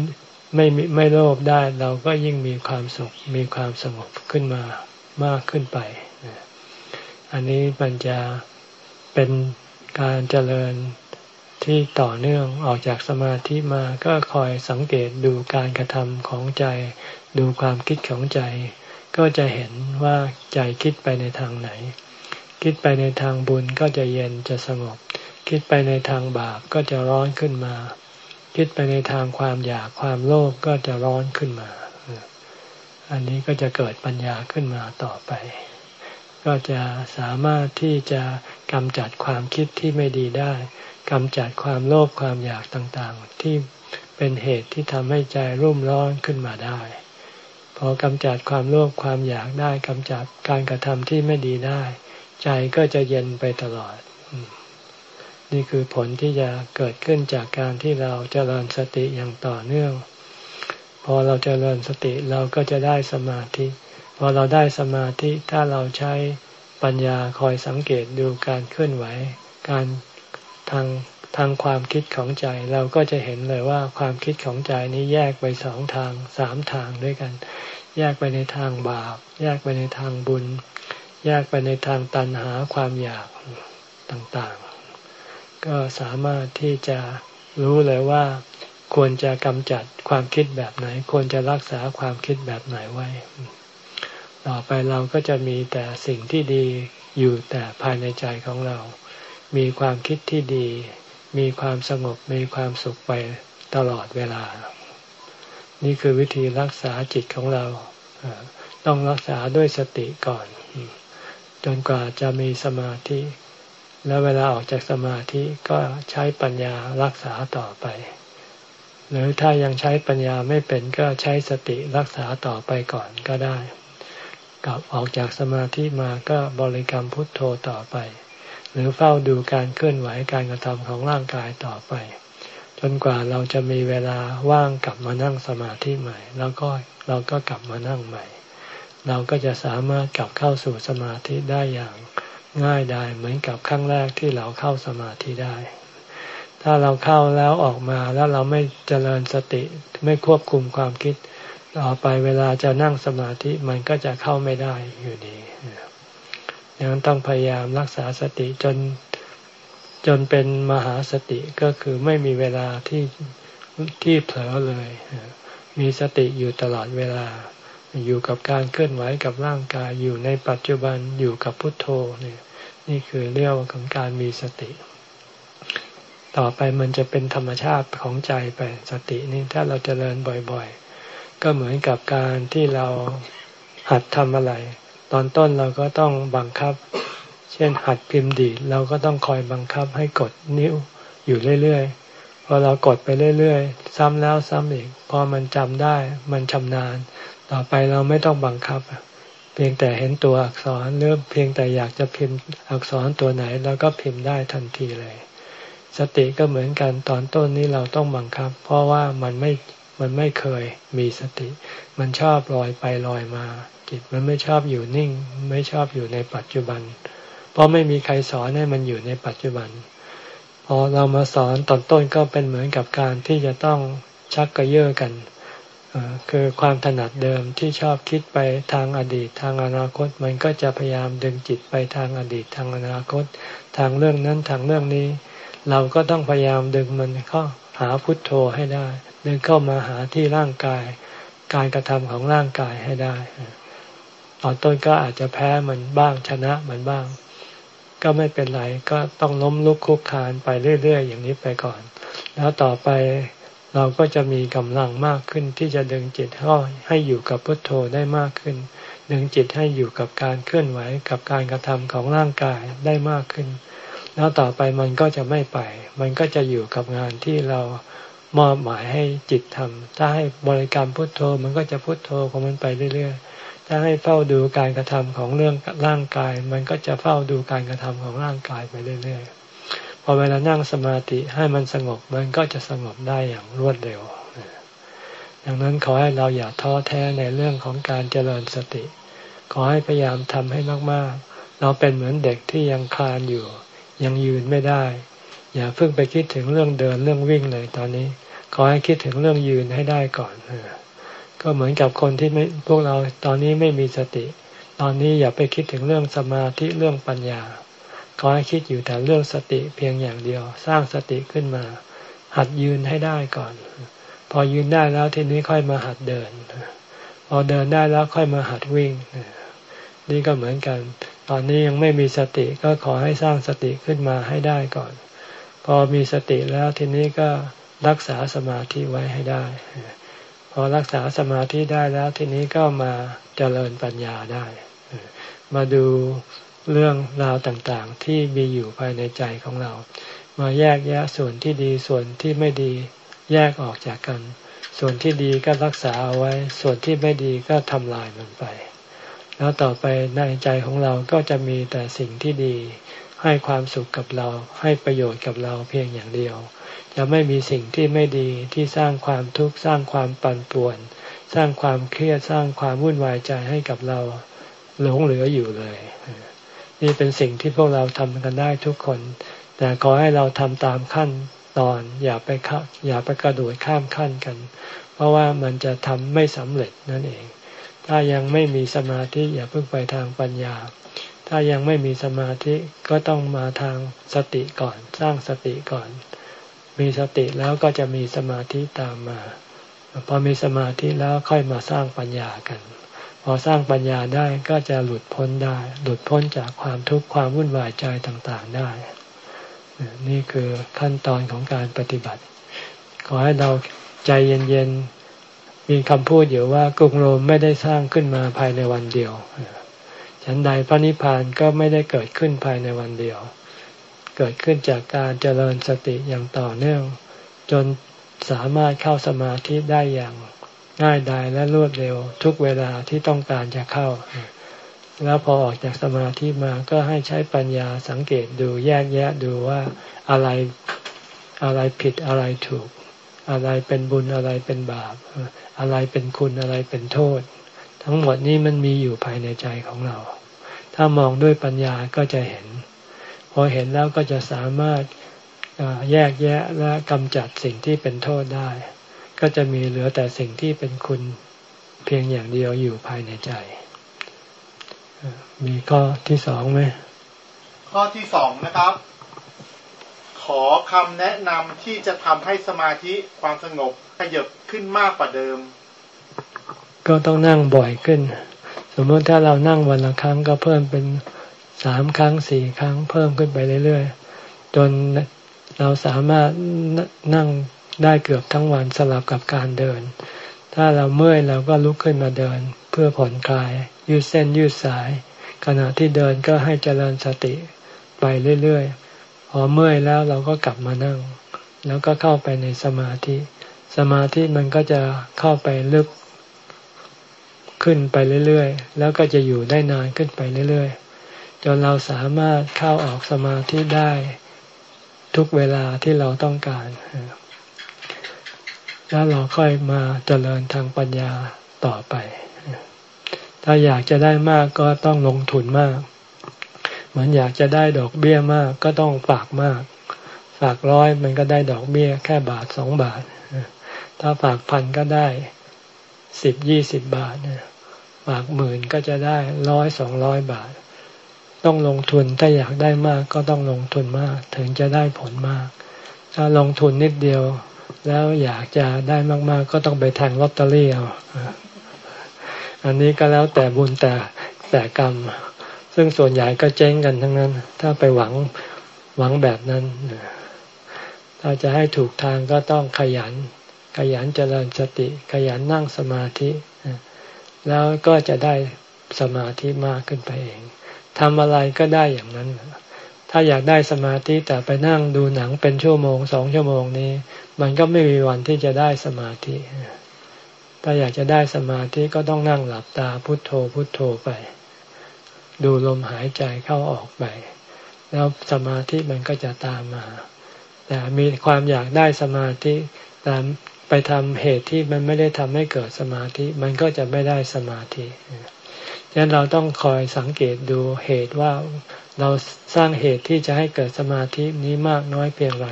ไม่ไม่โลภได้ เราก็ยิ่งมีความสุขมีความสงบขึ้นมามากขึ้นไป อันนี้มันจะเป็นการเจริญที่ต่อเนื่องออกจากสมาธิมาก็คอยสังเกตดูการกระทำของใจ ดูความคิดของใจ ก็จะเห็นว่าใจคิดไปในทางไหน คิดไปในทางบุญก็จะเย็นจะสงบ คิดไปในทางบาปก็จะร้อนขึ้นมา คิดไปในทางความอยากความโลภกก็จะร้อนขึ้นมา อันนี้ก็จะเกิดปัญญาขึ้นมาต่อไป ก็จะสามารถที่จะกำจัดความคิดที่ไม่ดีได้กำจัดความโลภความอยากต่างๆ ที่เป็นเหตุที่ทำให้ใจรุ่มร้อนขึ้นมาได้ พอกำจัดความโลภความอยากได้กำจัดการกระทำที่ไม่ดีได้ ใจก็จะเย็นไปตลอด นี่คือผลที่จะเกิดขึ้นจากการที่เราจเจริญสติอย่างต่อเนื่อง พอเราจเจริญสติเราก็จะได้สมาธิ พอเราได้สมาธิถ้าเราใช้ปัญญาคอยสังเกตดูการเคลื่อนไหว การทางทางความคิดของใจเราก็จะเห็นเลยว่าความคิดของใจนี้แยกไปสองทางสามทางด้วยกัน แยกไปในทางบาป แยกไปในทางบุญ แยกไปในทางตัณหาความอยากต่าง ก็สามารถที่จะรู้เลยว่าควรจะกำจัดความคิดแบบไหน ควรจะรักษาความคิดแบบไหนไว้ ต่อไปเราก็จะมีแต่สิ่งที่ดีอยู่แต่ภายในใจของเรา มีความคิดที่ดี มีความสงบ มีความสุขไปตลอดเวลา นี่คือวิธีรักษาจิตของเรา ต้องรักษาด้วยสติก่อน จนกว่าจะมีสมาธิ แล้วเวลาออกจากสมาธิก็ใช้ปัญญารักษาต่อไป หรือถ้ายังใช้ปัญญาไม่เป็นก็ใช้สติรักษาต่อไปก่อนก็ได้กลับออกจากสมาธิมาก็บริกรรมพุทโธต่อไป หรือเฝ้าดูการเคลื่อนไหวการกระทำของร่างกายต่อไป จนกว่าเราจะมีเวลาว่างกลับมานั่งสมาธิใหม่ แล้วก็เราก็กลับมานั่งใหม่ เราก็จะสามารถกลับเข้าสู่สมาธิได้อย่าง ง่ายไดายเหมือนกับครั้งแรกที่เราเข้าสมาธิได้ ถ้าเราเข้าแล้วออกมาแล้วเราไม่เจริญสติไม่ควบคุมความคิดต่อไปเวลาจะนั่งสมาธิมันก็จะเข้าไม่ได้อยู่ดีดังนั้นต้องพยายามรักษาสติจนจนเป็นมหาสติก็คือไม่มีเวลาที่ที่เผลอเลย มีสติอยู่ตลอดเวลา อยู่กับการเคลื่อนไหวกับร่างกายอยู่ในปัจจุบันอยู่กับพุทโธนี่นี่คือเรียกว่าของการมีสติ ต่อไปมันจะเป็นธรรมชาติของใจไปสตินี่ถ้าเราจเจริญบ่อยๆ ก็เหมือนกับการที่เราหัดทำอะไร ตอนต้นเราก็ต้องบังคับ เช่นหัดพิมพ์ดีดเราก็ต้องคอยบังคับให้กดนิ้วอยู่เรื่อยๆพอเรากดไปเรื่อยๆ ซ้ำแล้วซ้ำอีก พอมันจำได้ มันชำนาญ ต่อไปเราไม่ต้องบังคับ เพียงแต่เห็นตัวอักษรหรือเพียงแต่อยากจะพิมพ์อักษรตัวไหนเราก็พิมพ์ได้ทันทีเลย สติก็เหมือนกันตอนต้นนี้เราต้องบังคับ เพราะว่ามันไม่มันไม่เคยมีสติ มันชอบลอยไปลอยมา จิตมันไม่ชอบอยู่นิ่ง ไม่ชอบอยู่ในปัจจุบัน เพราะไม่มีใครสอนให้มันอยู่ในปัจจุบันพอเรามาสอนตอนต้นก็เป็นเหมือนกับการที่จะต้องชักกระเยาะกัน คือความถนัดเดิมที่ชอบคิดไปทางอดีตทางอนาคต มันก็จะพยายามดึงจิตไปทางอดีตทางอนาคต ทางเรื่องนั้นทางเรื่องนี้ เราก็ต้องพยายามดึงมันเข้าหาพุทโธให้ได้ดินเข้ามาหาที่ร่างกาย การกระทำของร่างกายให้ได้ตอนต้นก็อาจจะแพ้มันบ้างชนะมันบ้าง ก็ไม่เป็นไรก็ต้องล้มลุกคุกคานไปเรื่อยๆอย่างนี้ไปก่อน แล้วต่อไป เราก็จะมีกำลังมากขึ้นที่จะดึงจิตให้อยู่กับพุทโธได้มากขึ้น ดึงจิตให้อยู่กับการเคลื่อนไหวกับการกระทำของร่างกายได้มากขึ้น แล้วต่อไปมันก็จะไม่ไป มันก็จะอยู่กับงานที่เรามอบหมายให้จิตทำถ้าให้บริกรรมพุทโธมันก็จะพุทโธของมันไปเรื่อยๆ ถ้าให้เฝ้าดูการกระทำของเรื่องร่างกาย มันก็จะเฝ้าดูการกระทำของร่างกายไปเรื่อยๆ พอเวลานั่งสมาธิให้มันสงบมันก็จะสงบได้อย่างรวดเร็ว ดังนั้นขอให้เราอย่าท้อแท้ในเรื่องของการเจริญสติ ขอให้พยายามทำให้มากๆ เราเป็นเหมือนเด็กที่ยังคลานอยู่ ยังยืนไม่ได้ อย่าเพิ่งไปคิดถึงเรื่องเดินเรื่องวิ่งเลยตอนนี้ ขอให้คิดถึงเรื่องยืนให้ได้ก่อนก็เหมือนกับคนที่ไม่พวกเราตอนนี้ไม่มีสติ ตอนนี้อย่าไปคิดถึงเรื่องสมาธิเรื่องปัญญา ขอให้คิดอยู่แต่เรื่องสติเพียงอย่างเดียว สร้างสติขึ้นมา หัดยืนให้ได้ก่อน พอยืนได้แล้วทีนี้ค่อยมาหัดเดิน พอเดินได้แล้วค่อยมาหัดวิ่ง นี่ก็เหมือนกัน ตอนนี้ยังไม่มีสติก็ขอให้สร้างสติขึ้นมาให้ได้ก่อน พอมีสติแล้วทีนี้ก็รักษาสมาธิไว้ให้ได้ พอรักษาสมาธิได้แล้วทีนี้ก็มาเจริญปัญญาได้ มาดู เรื่องราวต่างๆ ที่มีอยู่ภายในใจของเรา มาแยกแยะส่วนที่ดีส่วนที่ไม่ดีแยกออกจากกัน ส่วนที่ดีก็รักษาเอาไว้ ส่วนที่ไม่ดีก็ทำลายมันไป แล้วต่อไปในใจของเราก็จะมีแต่สิ่งที่ดี ให้ความสุขกับเราให้ประโยชน์กับเราเพียงอย่างเดียว จะไม่มีสิ่งที่ไม่ดีที่สร้างความทุกข์สร้างความปั่นป่วน สร้างความเครียดสร้างความวุ่นวายใจให้กับเราหลงเหลืออยู่เลย นี่เป็นสิ่งที่พวกเราทำกันได้ทุกคน แต่ขอให้เราทำตามขั้นตอน อย่าไปอย่าไปกระโดดข้ามขั้นกัน เพราะว่ามันจะทำไม่สำเร็จนั่นเอง ถ้ายังไม่มีสมาธิอย่าเพิ่งไปทางปัญญา ถ้ายังไม่มีสมาธิก็ต้องมาทางสติก่อน สร้างสติก่อน มีสติแล้วก็จะมีสมาธิตามมา พอมีสมาธิแล้วค่อยมาสร้างปัญญากัน พอสร้างปัญญาได้ก็จะหลุดพ้นได้ หลุดพ้นจากความทุกข์ความวุ่นวายใจต่างๆได้ นี่คือขั้นตอนของการปฏิบัติ ขอให้เราใจเย็นๆ มีคำพูดอยู่ว่ากรุงโรมไม่ได้สร้างขึ้นมาภายในวันเดียวฉันใดพระนิพพานก็ไม่ได้เกิดขึ้นภายในวันเดียว เกิดขึ้นจากการเจริญสติอย่างต่อเนื่อง จนสามารถเข้าสมาธิได้อย่าง ง่ายดายและรวดเร็ว ทุกเวลาที่ต้องการจะเข้า แล้วพอออกจากสมาธิมาก็ให้ใช้ปัญญาสังเกตดูแยกแยะดูว่าอะไรอะไรผิดอะไรถูก อะไรเป็นบุญอะไรเป็นบาป อะไรเป็นคุณอะไรเป็นโทษ ทั้งหมดนี้มันมีอยู่ภายในใจของเรา ถ้ามองด้วยปัญญาก็จะเห็น พอเห็นแล้วก็จะสามารถแยกแยะและกำจัดสิ่งที่เป็นโทษได้ ก็จะมีเหลือแต่สิ่งที่เป็นคุณเพียงอย่างเดียวอยู่ภายในใจ มีข้อที่สองไหม ข้อที่สองนะครับ ขอคำแนะนำที่จะทำให้สมาธิความสงบขยับขึ้นมากกว่าเดิม ก็ต้องนั่งบ่อยขึ้น สมมติถ้าเรานั่งวันละครั้งก็เพิ่มเป็นสามครั้งสี่ครั้งเพิ่มขึ้นไปเรื่อยๆ จนเราสามารถนั่ง ได้เกือบทั้งวันสลับกับการเดิน ถ้าเราเมื่อยเราก็ลุกขึ้นมาเดิน เพื่อผ่อนคลาย ยืดเส้นยืดสาย ขณะที่เดินก็ให้เจริญสติไปเรื่อยๆพอเมื่อยแล้วเราก็กลับมานั่ง แล้วก็เข้าไปในสมาธิ สมาธิมันก็จะเข้าไปลึกขึ้นไปเรื่อยๆ แล้วก็จะอยู่ได้นานขึ้นไปเรื่อยๆ จนเราสามารถเข้าออกสมาธิได้ทุกเวลาที่เราต้องการ แล้วเราค่อยมาเจริญทางปัญญาต่อไป ถ้าอยากจะได้มากก็ต้องลงทุนมาก เหมือนอยากจะได้ดอกเบี้ยมากก็ต้องฝากมาก ฝากร้อยมันก็ได้ดอกเบี้ยแค่บาทสองบาท ถ้าฝากพันก็ได้สิบยี่สิบบาทฝากหมื่นก็จะได้ร้อยสองร้อยบาท ต้องลงทุนถ้าอยากได้มากก็ต้องลงทุนมาก ถึงจะได้ผลมาก ถ้าลงทุนนิดเดียว แล้วอยากจะได้มาก ๆ ก็ต้องไปแทงลอตเตอรี่เอาอันนี้ก็แล้วแต่บุญแต่แต่กรรม ซึ่งส่วนใหญ่ก็เจ๊งกันทั้งนั้น ถ้าไปหวังหวังแบบนั้นถ้าจะให้ถูกทางก็ต้องขยัน ขยันเจริญสติ ขยันนั่งสมาธิ แล้วก็จะได้สมาธิมากขึ้นไปเองทำอะไรก็ได้อย่างนั้น ถ้าอยากได้สมาธิแต่ไปนั่งดูหนังเป็นชั่วโมงสองชั่วโมงนี้ มันก็ไม่มีวันที่จะได้สมาธิถ้าอยากจะได้สมาธิก็ต้องนั่งหลับตาพุโทโธพุโทโธไป ดูลมหายใจเข้าออกไป แล้วสมาธิมันก็จะตามมา แต่มีความอยากได้สมาธิตามไปทำเหตุที่มันไม่ได้ทำให้เกิดสมาธิ มันก็จะไม่ได้สมาธิฉะนั้นเราต้องคอยสังเกตดูเหตุว่าเราสร้างเหตุที่จะให้เกิดสมาธินี้มากน้อยเพียงไร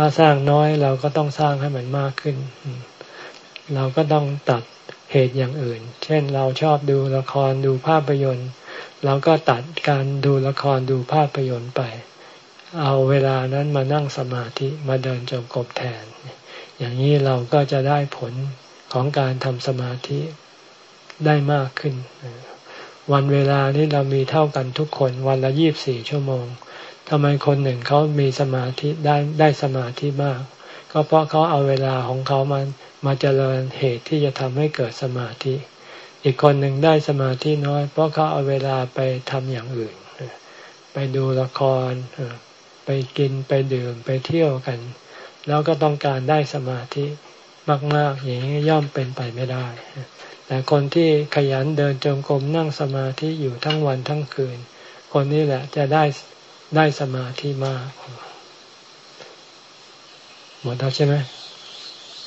ถ้าสร้างน้อยเราก็ต้องสร้างให้มันมากขึ้น เราก็ต้องตัดเหตุอย่างอื่น เช่นเราชอบดูละครดูภาพยนตร์ เราก็ตัดการดูละครดูภาพยนตร์ไป เอาเวลานั้นมานั่งสมาธิมาเดินจงกรมแทน อย่างนี้เราก็จะได้ผลของการทำสมาธิได้มากขึ้น วันเวลานี้เรามีเท่ากันทุกคนวันละยี่บสี่ชั่วโมง ทำไมคนหนึ่งเขามีสมาธิได้ได้สมาธิมาก ก็เพราะเขาเอาเวลาของเขามามาเจริญเหตุที่จะทำให้เกิดสมาธิ อีกคนหนึ่งได้สมาธิน้อย เพราะเขาเอาเวลาไปทำอย่างอื่น ไปดูละคร ไปกินไปดื่มไปเที่ยวกัน แล้วก็ต้องการได้สมาธิมาก ๆ อย่างนี้ย่อมเป็นไปไม่ได้ แต่คนที่ขยันเดินจงกรมนั่งสมาธิอยู่ทั้งวันทั้งคืน คนนี้แหละจะได้ ได้สมาธิมาก หมดแล้วใช่ไหม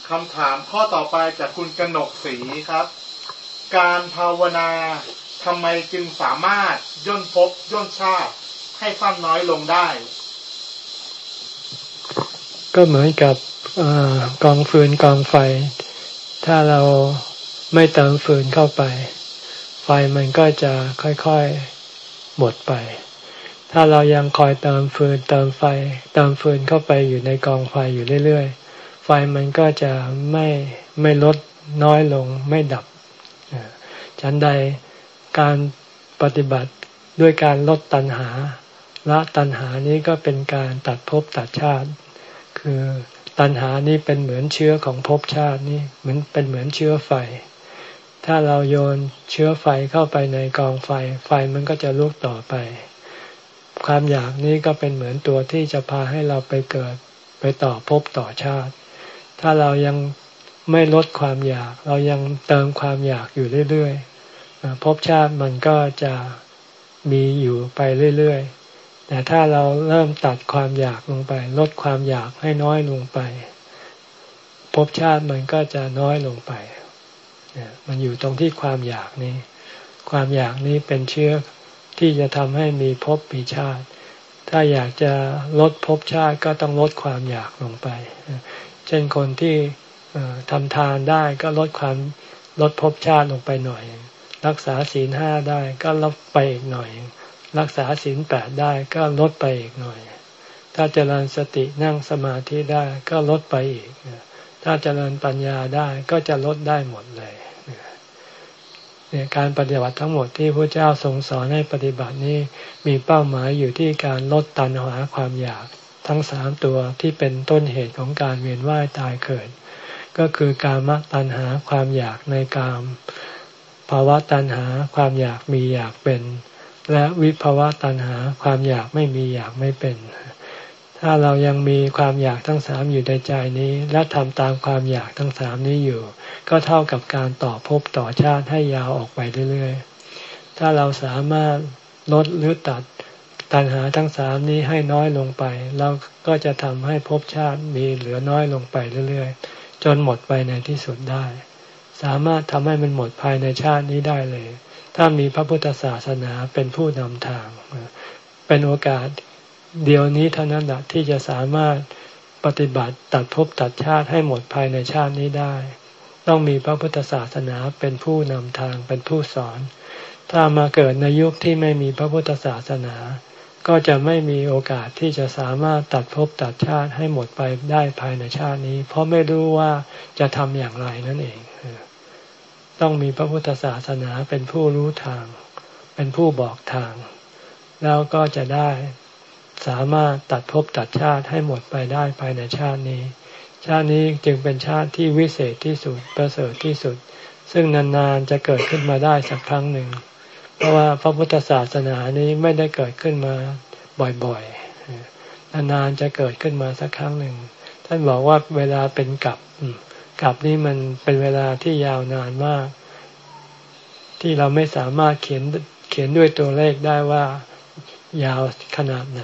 คำถามข้อต่อไปจากคุณกนกศรีครับ การภาวนาทำไมจึงสามารถย่นภพย่นชาติให้สั้นน้อยลงได้ ก็เหมือนกับอกองฟืนกองไฟ ถ้าเราไม่เติมฟืนเข้าไป ไฟมันก็จะค่อยๆหมดไป ถ้าเรายังคอยเติมฟืนเติมไฟ เติมฟืนเข้าไปอยู่ในกองไฟอยู่เรื่อยๆ ไฟมันก็จะไม่ไม่ลดน้อยลงไม่ดับฉันใดการปฏิบัติด้วยการลดตัณหาละตัณหานี้ก็เป็นการตัดภพตัดชาติ คือตัณหานี้เป็นเหมือนเชื้อของภพชาตินี้เหมือนเป็นเหมือนเชื้อไฟ ถ้าเราโยนเชื้อไฟเข้าไปในกองไฟ ไฟมันก็จะลุกต่อไป ความอยากนี้ก็เป็นเหมือนตัวที่จะพาให้เราไปเกิดไปต่อภพต่อชาติ ถ้าเรายังไม่ลดความอยาก เรายังเติมความอยากอยู่เรื่อยๆภพชาติมันก็จะมีอยู่ไปเรื่อยๆ แต่ถ้าเราเริ่มตัดความอยากลงไป ลดความอยากให้น้อยลงไปภพชาติมันก็จะน้อยลงไปมันอยู่ตรงที่ความอยากนี้ ความอยากนี้เป็นเชื้อ ที่จะทำให้มีภพมีชาติ ถ้าอยากจะลดภพชาติก็ต้องลดความอยากลงไป เช่นคนที่ทำทานได้ก็ลดความลดภพชาติลงไปหน่อย รักษาศีลห้าได้ก็ลดไปอีกหน่อย รักษาศีลแปดได้ก็ลดไปอีกหน่อย ถ้าเจริญสตินั่งสมาธิได้ก็ลดไปอีก ถ้าเจริญปัญญาได้ก็จะลดได้หมดเลย เนี่ยการปฏิบัติทั้งหมดที่พระเจ้าทรงสอนให้ปฏิบัตินี้มีเป้าหมายอยู่ที่การลดตัณหาความอยากทั้งสามตัวที่เป็นต้นเหตุของการเวียนว่ายตายเกิด ก็คือการมตัณหาความอยากในกามภาวะตัณหาความอยากมีอยากเป็น และวิภาวะตัณหาความอยากไม่มีอยากไม่เป็น ถ้าเรายังมีความอยากทั้งสามอยู่ในใจนี้ และทำตามความอยากทั้งสามนี้อยู่ ก็เท่ากับการต่อภพต่อชาติให้ยาวออกไปเรื่อยๆ ถ้าเราสามารถลดหรือตัดตัณหาทั้งสามนี้ให้น้อยลงไป เราก็จะทำให้ภพชาติมีเหลือน้อยลงไปเรื่อยๆ จนหมดไปในที่สุดได้ สามารถทำให้มันหมดภายในชาตินี้ได้เลย ถ้ามีพระพุทธศาสนาเป็นผู้นำทาง เป็นโอกาส เดียวนี้เท่านั้นแหละที่จะสามารถปฏิบัติตัดภพตัดชาติให้หมดภายในชาตินี้ได้ ต้องมีพระพุทธศาสนาเป็นผู้นำทางเป็นผู้สอน ถ้ามาเกิดในยุคที่ไม่มีพระพุทธศาสนา ก็จะไม่มีโอกาสที่จะสามารถตัดภพตัดชาติให้หมดไปได้ภายในชาตินี้ เพราะไม่รู้ว่าจะทำอย่างไรนั่นเอง ต้องมีพระพุทธศาสนาเป็นผู้รู้ทาง เป็นผู้บอกทาง แล้วก็จะได้ สามารถตัดภพตัดชาติให้หมดไปได้ภายในชาตินี้ ชาตินี้จึงเป็นชาติที่วิเศษที่สุดประเสริฐที่สุด ซึ่งนานๆจะเกิดขึ้นมาได้สักครั้งหนึ่ง เพราะว่าพระพุทธศาสนานี้ไม่ได้เกิดขึ้นมาบ่อยๆนานๆจะเกิดขึ้นมาสักครั้งหนึ่ง ท่านบอกว่าเวลาเป็นกับกับนี้มันเป็นเวลาที่ยาวนานมาก ที่เราไม่สามารถเขียนเขียนด้วยตัวเลขได้ว่ายาวขนาดไหน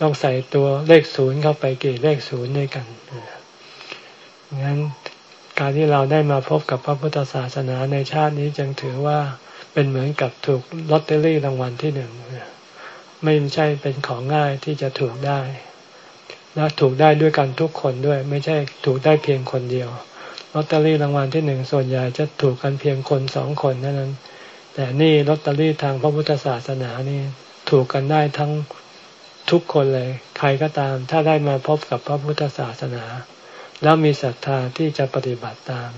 ต้องใส่ตัวเลขศูนย์เข้าไปเกี่เลขศูนย์ด้วยกันงั้นการที่เราได้มาพบกับพระพุทธศาสนาในชาตินี้จึงถือว่าเป็นเหมือนกับถูกลอตเตอรี่รางวัลที่หนึ่งไม่ใช่เป็นของง่ายที่จะถูกได้ และถูกได้ด้วยกันทุกคนด้วย ไม่ใช่ถูกได้เพียงคนเดียวลอตเตอรี่รางวัลที่หนึ่งส่วนใหญ่จะถูกกันเพียงคนสองคนเท่านั้น แต่นี่ลอตเตอรี่ทางพระพุทธศาสนานี่ถูกกันได้ทั้ง ทุกคนเลย ใครก็ตาม ถ้าได้มาพบกับพระพุทธศาสนา แล้วมีศรัทธาที่จะปฏิบัติตาม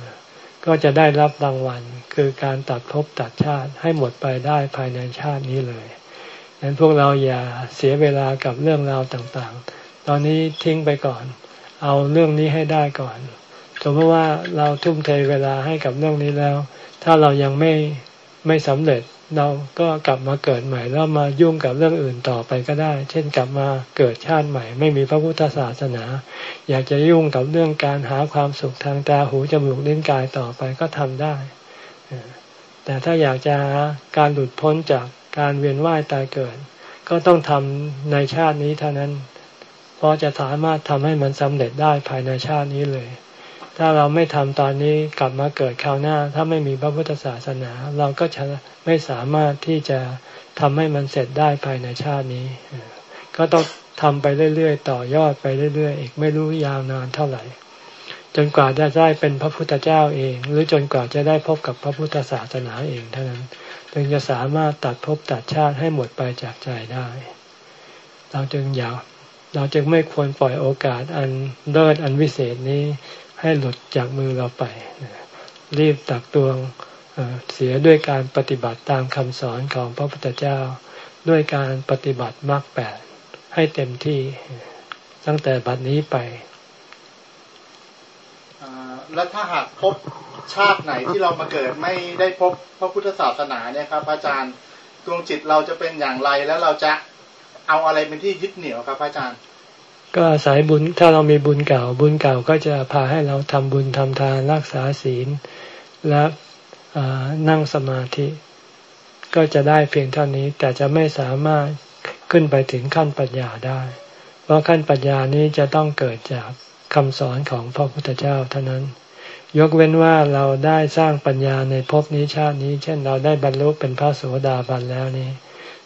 ก็จะได้รับรางวัล คือการตัดภพตัดชาติให้หมดไปได้ภายในชาตินี้เลยดังนั้นพวกเราอย่าเสียเวลากับเรื่องราวต่างๆ ตอนนี้ทิ้งไปก่อน เอาเรื่องนี้ให้ได้ก่อน สมมติว่าเราทุ่มเทเวลาให้กับเรื่องนี้แล้ว ถ้าเรายังไม่ไม่สำเร็จ เราก็กลับมาเกิดใหม่ แล้วมายุ่งกับเรื่องอื่นต่อไปก็ได้ เช่นกลับมาเกิดชาติใหม่ ไม่มีพระพุทธศาสนา อยากจะยุ่งกับเรื่องการหาความสุขทางตาหูจมูกลิ้นกายต่อไปก็ทำได้ แต่ถ้าอยากจะการหลุดพ้นจากการเวียนว่ายตายเกิด ก็ต้องทำในชาตินี้เท่านั้น เพราะจะสามารถทำให้มันสำเร็จได้ภายในชาตินี้เลย ถ้าเราไม่ทำตอนนี้กลับมาเกิดคราวหน้า ถ้าไม่มีพระพุทธศาสนา เราก็จะไม่สามารถที่จะทำให้มันเสร็จได้ภายในชาตินี้ ก็ต้องทำไปเรื่อยๆ ต่อยอดไปเรื่อยๆ อีกไม่รู้ยาวนานเท่าไหร่ จนกว่าจะได้เป็นพระพุทธเจ้าเอง หรือจนกว่าจะได้พบกับพระพุทธศาสนาเองเท่านั้นจึงจะสามารถตัดภพตัดชาติให้หมดไปจากใจได้ เราจึงอยากเราจึงไม่ควรปล่อยโอกาสอันเลิศอันวิเศษนี้ ให้หลุดจากมือเราไป รีบตักตวงเสียด้วยการปฏิบัติตามคำสอนของพระพุทธเจ้า ด้วยการปฏิบัติมรรคแปดให้เต็มที่ตั้งแต่บัดนี้ไปแล้วถ้าหากพบชาติไหนที่เรามาเกิดไม่ได้พบพระพุทธศาสนาเนี่ยครับ อาจารย์ดวงจิตเราจะเป็นอย่างไรแล้วเราจะเอาอะไรเป็นที่ยึดเหนี่ยวครับอาจารย์ ก็อาศัยบุญถ้าเรามีบุญเก่า บุญเก่าก็จะพาให้เราทำบุญทำทานรักษาศีล และนั่งสมาธิ ก็จะได้เพียงเท่านี้ แต่จะไม่สามารถขึ้นไปถึงขั้นปัญญาได้ เพราะขั้นปัญญานี้จะต้องเกิดจากคำสอนของพระพุทธเจ้าเท่านั้น ยกเว้นว่าเราได้สร้างปัญญาในภพนี้ชาตินี้ เช่นเราได้บรรลุเป็นพระโสดาบันแล้วนี้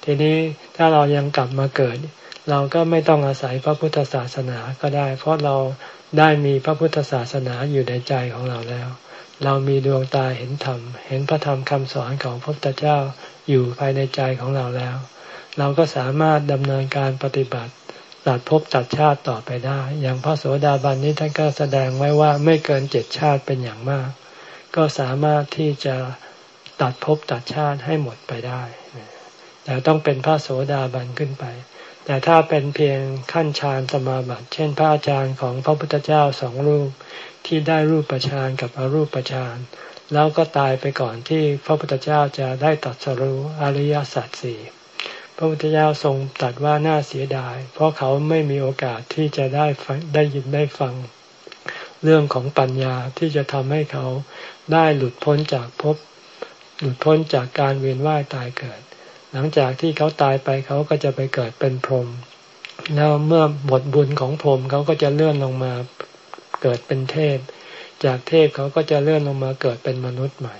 ทีนี้ถ้าเรายังกลับมาเกิด เราก็ไม่ต้องอาศัยพระพุทธศาสนาก็ได้ เพราะเราได้มีพระพุทธศาสนาอยู่ในใจของเราแล้ว เรามีดวงตาเห็นธรรม เห็นพระธรรมคำสอนของพระพุทธเจ้าอยู่ภายในใจของเราแล้ว เราก็สามารถดำเนินการปฏิบัติตัดภพตัดชาติต่อไปได้ อย่างพระโสดาบันนี้ท่านก็แสดงไว้ว่าไม่เกินเจ็ดชาติเป็นอย่างมาก ก็สามารถที่จะตัดภพตัดชาติให้หมดไปได้ แต่ต้องเป็นพระโสดาบันขึ้นไป แต่ถ้าเป็นเพียงขั้นฌานสมาบัติ เช่นพระอาจารย์ของพระพุทธเจ้าสองรูปที่ได้รูปฌานกับอรูปฌานแล้วก็ตายไปก่อนที่พระพุทธเจ้าจะได้ตัดสรู้อริยสัจสี่พระพุทธเจ้าทรงตรัสว่าน่าเสียดาย เพราะเขาไม่มีโอกาสที่จะได้ฟังได้ยินได้ฟัง เรื่องของปัญญาที่จะทำให้เขาได้หลุดพ้นจากภพหลุดพ้นจากการเวียนว่ายตายเกิด หลังจากที่เขาตายไปเขาก็จะไปเกิดเป็นพรหมแล้วเมื่อหมดบุญของพรหมเขาก็จะเลื่อนลงมาเกิดเป็นเทพ จากเทพเขาก็จะเลื่อนลงมาเกิดเป็นมนุษย์ใหม่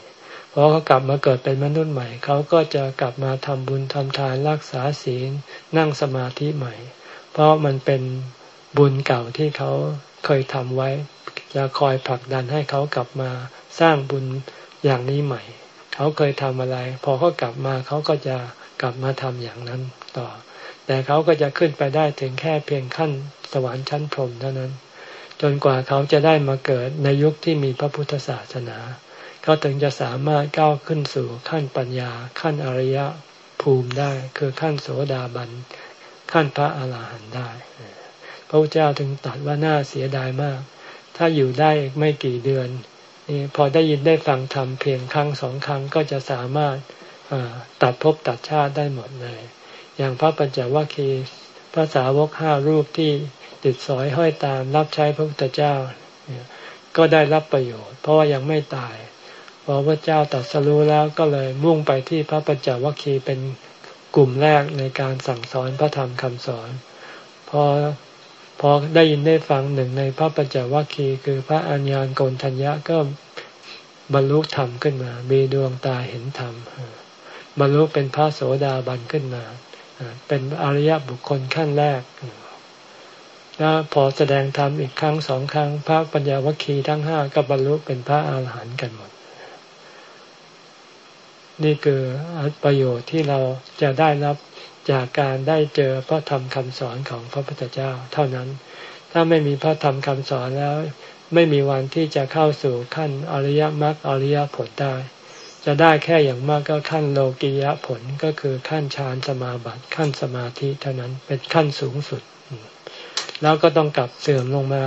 พอเขากลับมาเกิดเป็นมนุษย์ใหม่ เขาก็จะกลับมาทำบุญทำทานรักษาศีลนั่งสมาธิใหม่ เพราะมันเป็นบุญเก่าที่เขาเคยทำไว้ จะคอยผลักดันให้เขากลับมาสร้างบุญอย่างนี้ใหม่ เขาเคยทำอะไร พอเขากลับมาเขาก็จะ กลับมาทำอย่างนั้นต่อ แต่เขาก็จะขึ้นไปได้ถึงแค่เพียงขั้นสวรรค์ชั้นพรหมเท่านั้น จนกว่าเขาจะได้มาเกิดในยุคที่มีพระพุทธศาสนา เขาถึงจะสามารถก้าวขึ้นสู่ขั้นปัญญา ขั้นอริยภูมิได้ คือขั้นโสดาบันขั้นพระอาหารหันต์ได้พระเจ้าถึงตัดว่าน่าเสียดายมาก ถ้าอยู่ได้ไม่กี่เดือนนี่พอได้ยินได้ฟังธรรมเพียงครั้งสองครั้งก็จะสามารถ ตัดภพตัดชาติได้หมดเลย อย่างพระปัญจวัคคีย์พระสาวกห้ารูปที่ติดสอยห้อยตามรับใช้พระพุทธเจ้า ก็ได้รับประโยชน์ เพราะว่ายังไม่ตายพอพระเจ้าตัดสรู้แล้วก็เลยมุ่งไปที่พระปัญจวัคคีย์เป็นกลุ่มแรกในการสั่งสอนพระธรรมคำสอนพอพอได้ยินได้ฟังหนึ่งในพระปัญจวัคคีย์คือพระอัญญาณโกนทัญญะก็บรรลุธรรมขึ้นมามีดวงตาเห็นธรรม บรรลุเป็นพระโสดาบันขึ้นมา เป็นอริยบุคคลขั้นแรกแล้วพอแสดงธรรมอีกครั้งสองครั้ง พระปัญญาวัคคีทั้งห้าก็บรรลุเป็นพระอาหารหันต์กันหมด นี่คือประโยชน์ที่เราจะได้รับจากการได้เจอพระธรรมคำสอนของพระพุทธเจ้า เท่านั้น ถ้าไม่มีพระธรรมคำสอนแล้ว ไม่มีวันที่จะเข้าสู่ขั้นอริยมรรคอริยผลได้ จะได้แค่อย่างมากก็ขั้นโลกิยะผลก็คือขั้นฌานสมาบัติขั้นสมาธิเท่านั้นเป็นขั้นสูงสุด แล้วก็ต้องกลับเสื่อมลงมา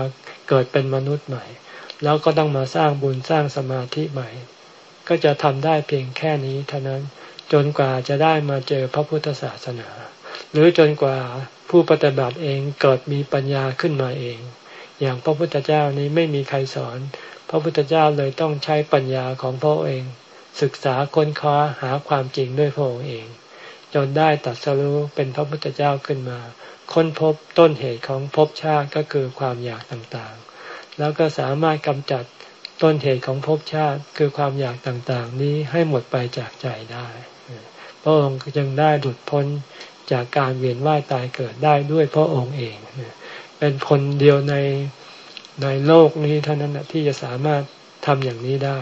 เกิดเป็นมนุษย์ใหม่ แล้วก็ต้องมาสร้างบุญสร้างสมาธิใหม่ ก็จะทำได้เพียงแค่นี้เท่านั้นจนกว่าจะได้มาเจอพระพุทธศาสนา หรือจนกว่าผู้ปฏิบัติเองเกิดมีปัญญาขึ้นมาเอง อย่างพระพุทธเจ้านี้ไม่มีใครสอน พระพุทธเจ้าเลยต้องใช้ปัญญาของพระอเอง ศึกษาค้นคว้าหาความจริงด้วยพระองค์เอง จนได้ตัดสรู้เป็นพระพุทธเจ้าขึ้นมา ค้นพบต้นเหตุของภพชาติก็คือความอยากต่างๆ แล้วก็สามารถกำจัดต้นเหตุของภพชาติคือความอยากต่างๆ นี้ให้หมดไปจากใจได้พระองค์จึงได้หลุดพ้นจากการเวียนว่ายตายเกิดได้ด้วยพระองค์เอง เป็นคนเดียวในในโลกนี้เท่านั้นที่จะสามารถทำอย่างนี้ได้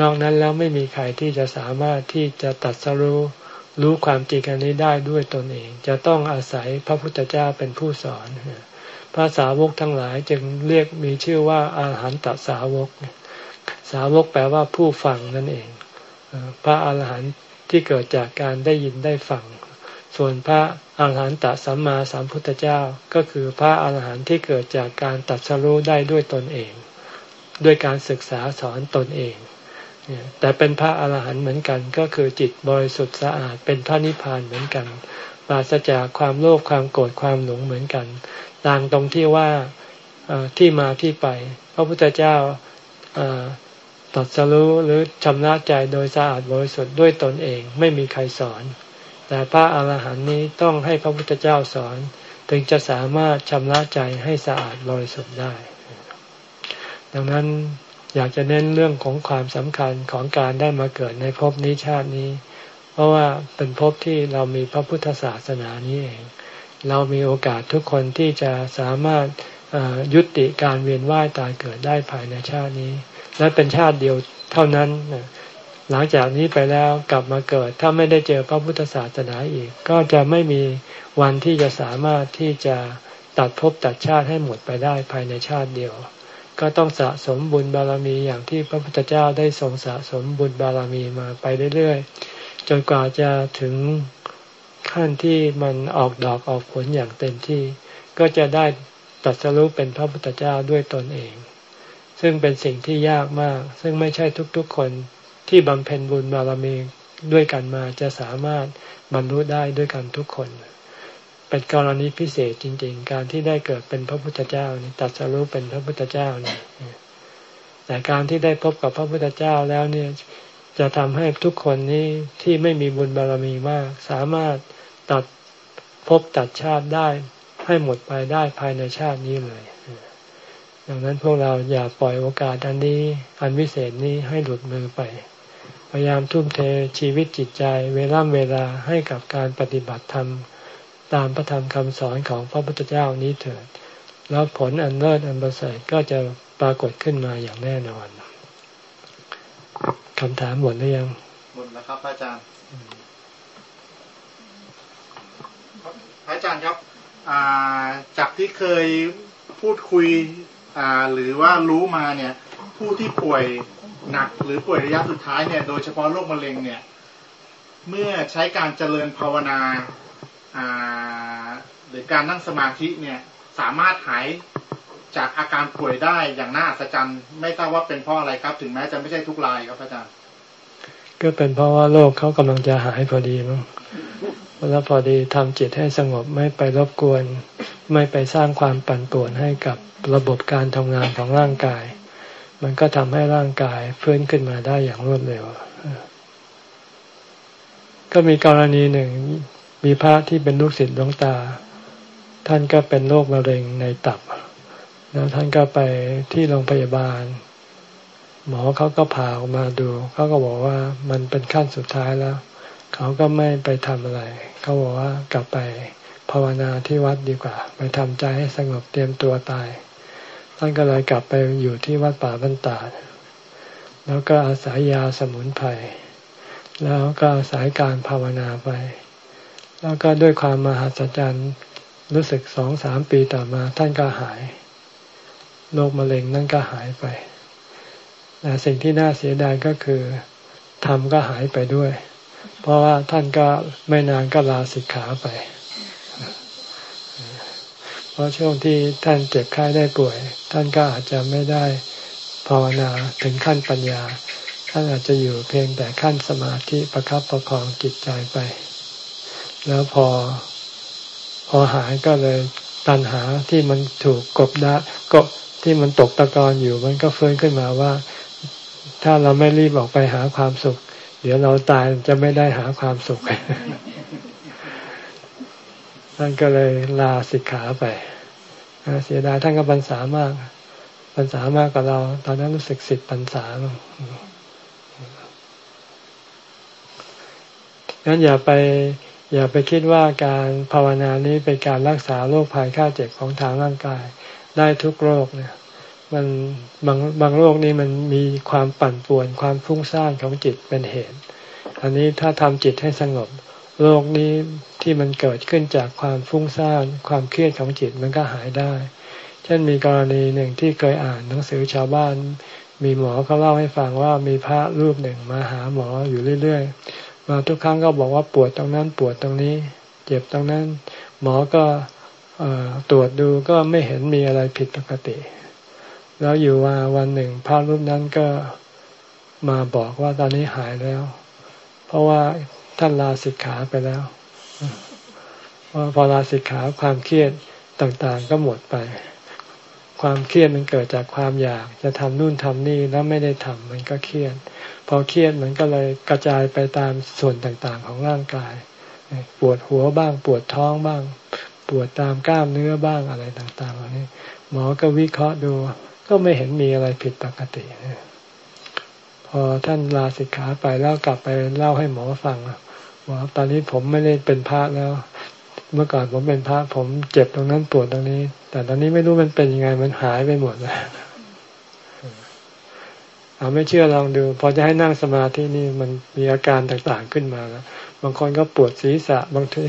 นอกนั้นแล้วไม่มีใครที่จะสามารถที่จะตัดสรู้รู้ความจริงอันนี้ได้ด้วยตนเอง จะต้องอาศัยพระพุทธเจ้าเป็นผู้สอนพระสาวกทั้งหลายจึงเรียกมีชื่อว่าอาหารตสาวก สาวกแปลว่าผู้ฟังนั่นเอง พระอาหารหันต์ที่เกิดจากการได้ยินได้ฟัง ส่วนพระอาหารหันตสัมมาสัมพุทธเจ้าก็คือพระอาหารหันต์ที่เกิดจากการตัดสรู้ได้ด้วยตนเอง ด้วยการศึกษาสอนตนเอง แต่เป็นพระอาหารหันต์เหมือนกัน ก็คือจิตบริสุทธิ์สะอาดเป็นพระนิพพานเหมือนกันปราศจากความโลภความโกรธความหลงเหมือนกัน ต่างตรงที่ว่าที่มาที่ไป พระพุทธเจ้าตัดสรู้หรือชำระใจโดยสะอาดบริสุทธิ์ด้วยตนเองไม่มีใครสอน แต่พระอาหารหันต์นี้ต้องให้พระพุทธเจ้าสอน ถึงจะสามารถชำระใจให้สะอาดบริสุทธิ์ได้ ดังนั้น อยากจะเน้นเรื่องของความสำคัญของการได้มาเกิดในภพนี้ชาตินี้ เพราะว่าเป็นภพที่เรามีพระพุทธศาสนานี้เอง เรามีโอกาสทุกคนที่จะสามารถยุติการเวียนว่ายตายเกิดได้ภายในชาตินี้ และเป็นชาติเดียวเท่านั้น หลังจากนี้ไปแล้วกลับมาเกิด ถ้าไม่ได้เจอพระพุทธศาสนาอีก ก็จะไม่มีวันที่จะสามารถที่จะตัดภพตัดชาติให้หมดไปได้ภายในชาติเดียว ก็ต้องสะสมบุญบารมีอย่างที่พระพุทธเจ้าได้ทรงสะสมบุญบารมีมาไปเรื่อยๆ จนกว่าจะถึงขั้นที่มันออกดอกออกผลอย่างเต็มที่ ก็จะได้ตัดสรุปเป็นพระพุทธเจ้าด้วยตนเอง ซึ่งเป็นสิ่งที่ยากมาก ซึ่งไม่ใช่ทุกๆคนที่บำเพ็ญบุญบารมีด้วยกันมาจะสามารถบรรลุได้ด้วยกันทุกคน เป็นกรณีพิเศษจริง ๆ การที่ได้เกิดเป็นพระพุทธเจ้านี่ตัดสรุปเป็นพระพุทธเจ้านี่แต่การที่ได้พบกับพระพุทธเจ้าแล้วเนี่ยจะทำให้ทุกคนนี้ที่ไม่มีบุญบารมีมากสามารถตัดพบตัดชาติได้ให้หมดไปได้ภายในชาตินี้เลย ดังนั้นพวกเราอย่าปล่อยโอกาสอันนี้ อันวิเศษนี้ให้หลุดมือไป พยายามทุ่มเทชีวิตจิตใจ เวลาเวลาให้กับการปฏิบัติธรรม ตามพระธรรมคำสอนของพระพุทธเจ้านี้เถิด แล้วผลอันเลิศอันประเสริฐก็จะปรากฏขึ้นมาอย่างแน่นอนคำถามหมดหรือยังหมดแล้วครับอาจารย์อาจารย์ครับจากที่เคยพูดคุยหรือว่ารู้มาเนี่ย ผู้ที่ป่วยหนักหรือป่วยระยะสุดท้ายเนี่ย โดยเฉพาะโรคมะเร็งเนี่ย เมื่อใช้การเจริญภาวนา หรือการนั่งสมาธิเนี่ยสามารถหายจากอาการป่วยได้อย่างน่าอัศจรรย์ไม่ทราบว่าเป็นเพราะอะไรครับ ถึงแม้จะไม่ใช่ทุกรายครับอาจารย์ก็เป็นเพราะว่าโรคเขากำลังจะหายพอดีมั้งแล้วพอดีทำจิตให้สงบไม่ไปรบกวน ไม่ไปสร้างความปั่นป่วนให้กับระบบการทำงานของร่างกาย มันก็ทำให้ร่างกายฟื้นขึ้นมาได้อย่างรวดเร็ว ก็มีกรณีหนึ่ง มีพระที่เป็นลูกศิษย์หลวงตา ท่านก็เป็นโรคมะเร็งในตับ แล้วท่านก็ไปที่โรงพยาบาล หมอเขาก็ผ่าออกมาดู เขาก็บอกว่ามันเป็นขั้นสุดท้ายแล้ว เขาก็ไม่ไปทำอะไร เขาบอกว่ากลับไปภาวนาที่วัดดีกว่า ไปทำใจให้สงบเตรียมตัวตาย ท่านก็เลยกลับไปอยู่ที่วัดป่าบรรดาแล้วก็อาศัยยาสมุนไพรแล้วก็อาศัยการภาวนาไป แล้วก็ด้วยความมหัศจรรย์รู้สึกสองสามปีต่อมา ท่านก็หายโรคมะเร็งนั่นก็หายไปแต่สิ่งที่น่าเสียดายก็คือธรรมก็หายไปด้วย เพราะว่าท่านก็ไม่นานก็ลาสิกขาไป เพราะช่วงที่ท่านเจ็บไข้ได้ป่วย ท่านก็อาจจะไม่ได้ภาวนาถึงขั้นปัญญา ท่านอาจจะอยู่เพียงแต่ขั้นสมาธิประครับประคองจิตใจไป แล้วพอพอหายก็เลยตัณหาที่มันถูกกบดะกบที่มันตกตะกอนอยู่ มันก็เฟื้นขึ้นมาว่า ถ้าเราไม่รีบออกไปหาความสุข เดี๋ยวเราตายจะไม่ได้หาความสุขท่านก็เลยลาสิกขาไปเสียดายท่านก็บรรษามากบรรษามากกว่าเรา ตอนนั้นรู้สึกสิบพรรษางั้นอย่าไป อย่าไปคิดว่าการภาวนานี้เป็นการรักษาโรคภัยไข้เจ็บของทางร่างกาย ได้ทุกโรคเนี่ยมันบางบางโรคนี้มันมีความปั่นป่วนความฟุ้งซ่านของจิตเป็นเหตุ อันนี้ถ้าทำจิตให้สงบ โรคนี้ที่มันเกิดขึ้นจากความฟุ้งซ่านความเครียดของจิตมันก็หายได้ เช่นมีกรณีหนึ่งที่เคยอ่านหนังสือชาวบ้าน มีหมอเขาเล่าให้ฟังว่ามีพระรูปหนึ่งมาหาหมออยู่เรื่อย มาทุกครั้งก็บอกว่าปวดตรงนั้นปวดตรงนี้ เจ็บตรงนั้น หมอก็ตรวจดูก็ไม่เห็นมีอะไรผิดปกติ แล้วอยู่ว่าวันหนึ่งพระรูปนั้นก็มาบอกว่าตอนนี้หายแล้ว เพราะว่าท่านลาสิกขาไปแล้วว่าพอลาสิกขาความเครียดต่างๆก็หมดไป ความเครียดมันเกิดจากความอยากจะทำนู่นทำนี่แล้วไม่ได้ทำมันก็เครียด พอเครียดมันก็เลยกระจายไปตามส่วนต่างๆของร่างกาย ปวดหัวบ้าง ปวดท้องบ้าง ปวดตามกล้ามเนื้อบ้างอะไรต่างๆเหล่านี้ หมอก็วิเคราะห์ดู ก็ไม่เห็นมีอะไรผิดปกติพอท่านลาสิกขาไปแล้วกลับไปเล่าให้หมอฟังว่าตอนนี้ผมไม่ได้เป็นพระแล้ว เมื่อก่อนผมเป็นพระผมเจ็บตรงนั้นปวดตรงนี้ แต่ตอนนี้ไม่รู้มันเป็นยังไงมันหายไปหมดแล้ว เอาไม่เชื่อลองดู พอจะให้นั่งสมาธินี่มันมีอาการต่างๆขึ้นมาแล้วบางคนก็ปวดศีรษะบางที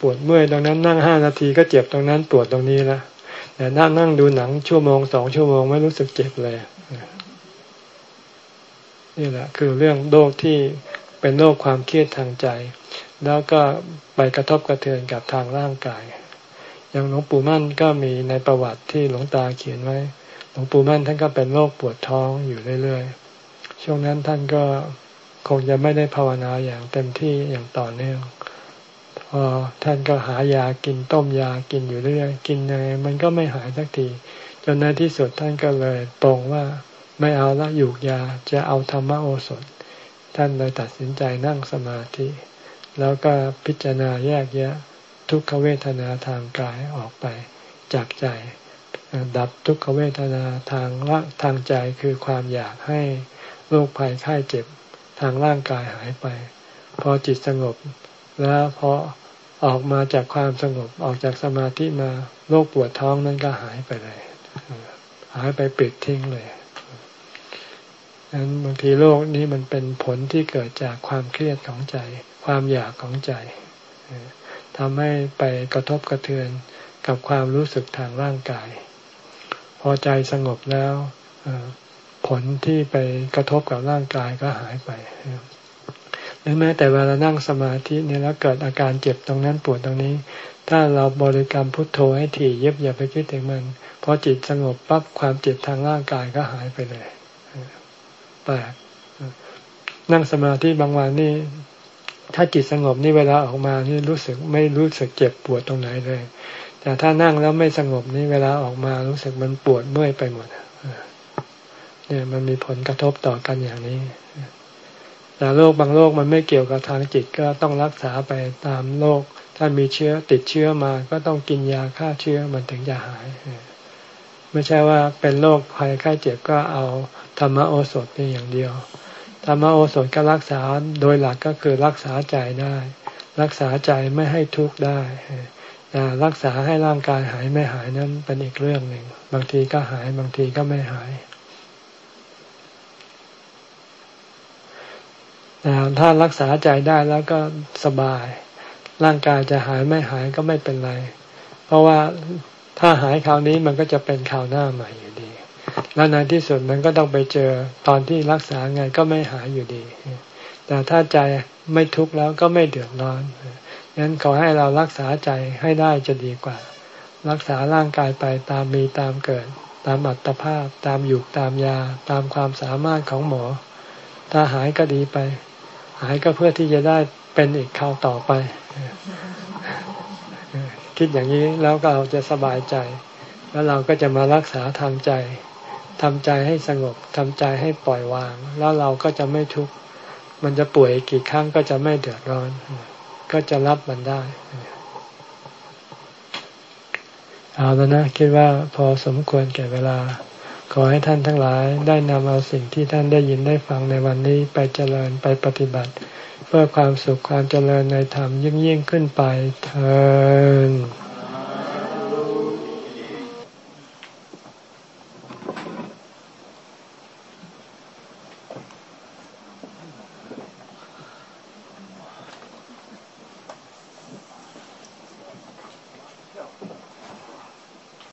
ปวดเมื่อยตรงนั้นนั่งห้านาทีก็เจ็บตรงนั้นปวดตรงนี้ล้วแต่นั่งนั่งดูหนังชั่วโมงสองชั่วโมงไม่รู้สึกเจ็บเลยนี่แหละ คือเรื่องโรคที่เป็นโรคความเครียดทางใจ แล้วก็ไปกระทบกระเทือนกับทางร่างกาย อย่างหลวงปู่มั่นก็มีในประวัติที่หลวงตาเขียนไว้ หลวงปู่มั่นท่านก็เป็นโรคปวดท้องอยู่เรื่อยๆ ช่วงนั้นท่านก็คงจะไม่ได้ภาวนาอย่างเต็มที่อย่างต่อเนื่อง พอท่านก็หายากินต้มยากินอยู่เรื่อยกินยังไงมันก็ไม่หายสักที จนในที่สุดท่านก็เลยตรงว่าไม่เอาละหยูกยาจะเอาธรรมโอสถ ท่านเลยตัดสินใจนั่งสมาธิ แล้วก็พิจารณาแยกแยะทุกขเวทนาทางกายออกไปจากใจ ดับทุกขเวทนาทางละทางใจคือความอยากให้โรคภัยไข้เจ็บทางร่างกายหายไป พอจิตสงบ แล้วพอออกมาจากความสงบออกจากสมาธิมาโรคปวดท้องนั้นก็หายไปเลย หายไปปิดทิ้งเลยนั้นบางทีโรคนี้มันเป็นผลที่เกิดจากความเครียดของใจ ความอยากของใจทำให้ไปกระทบกระเทือนกับความรู้สึกทางร่างกาย พอใจสงบแล้วผลที่ไปกระทบกับร่างกายก็หายไปหรือแม้แต่เวลานั่งสมาธิเนี่ยแล้วเกิดอาการเจ็บตรงนั้นปวดตรงนี้ ถ้าเราบริกรรมพุทโธให้ถี่เย็บอย่าไปคิดถึงมันพอจิตสงบปั๊บความเจ็บทางร่างกายก็หายไปเลยแปลกนั่งสมาธิบางวันนี่ถ้าจิตสงบนี่เวลาออกมานี่รู้สึกไม่รู้สึกเจ็บปวดตรงไหนเลย แต่ถ้านั่งแล้วไม่สงบนี่เวลาออกมารู้สึกมันปวดเมื่อยไปหมดเนี่ยมันมีผลกระทบต่อกันอย่างนี้แต่โรคบางโรคมันไม่เกี่ยวกับทางจิตก็ต้องรักษาไปตามโรคถ้ามีเชื้อติดเชื้อมาก็ต้องกินยาฆ่าเชื้อมันถึงจะหาย ไม่ใช่ว่าเป็นโรคภัยไข้เจ็บก็เอาธรรมโอสถเพียงอย่างเดียวธรรมโอสถก็รักษาโดยหลักก็คือรักษาใจได้ รักษาใจไม่ให้ทุกข์ได้ แต่รักษาให้ร่างกายหายไม่หายนั้นเป็นอีกเรื่องหนึ่ง บางทีก็หายบางทีก็ไม่หายแต่ถ้ารักษาใจได้แล้วก็สบาย ร่างกายจะหายไม่หายก็ไม่เป็นไร เพราะว่าถ้าหายคราวนี้มันก็จะเป็นคราวหน้าใหม่อยู่ดี แล้วในที่สุดมันก็ต้องไปเจอตอนที่รักษาไงก็ไม่หายอยู่ดี แต่ถ้าใจไม่ทุกข์แล้วก็ไม่เดือดร้อน งั้นขอให้เรารักษาใจให้ได้จะดีกว่า รักษาร่างกายไปตามมีตามเกิด ตามอัตภาพ ตามอยู่ตามยา ตามความสามารถของหมอ ถ้าหายก็ดีไป หายก็เพื่อที่จะได้เป็นอีกคราวต่อไป คิดอย่างนี้แล้วก็เราจะสบายใจ แล้วเราก็จะมารักษาทางใจทำใจให้สงบทำใจให้ปล่อยวาง แล้วเราก็จะไม่ทุกข์มันจะป่วยกี่ครั้งก็จะไม่เดือดร้อน ก็จะรับมันได้ เอาแล้วนะคิดว่าพอสมควรแก่เวลา ขอให้ท่านทั้งหลายได้นำเอาสิ่งที่ท่านได้ยินได้ฟังในวันนี้ไปเจริญไปปฏิบัติ เพื่อความสุขความเจริญในธรรมยิ่งยิ่งขึ้นไปเถิด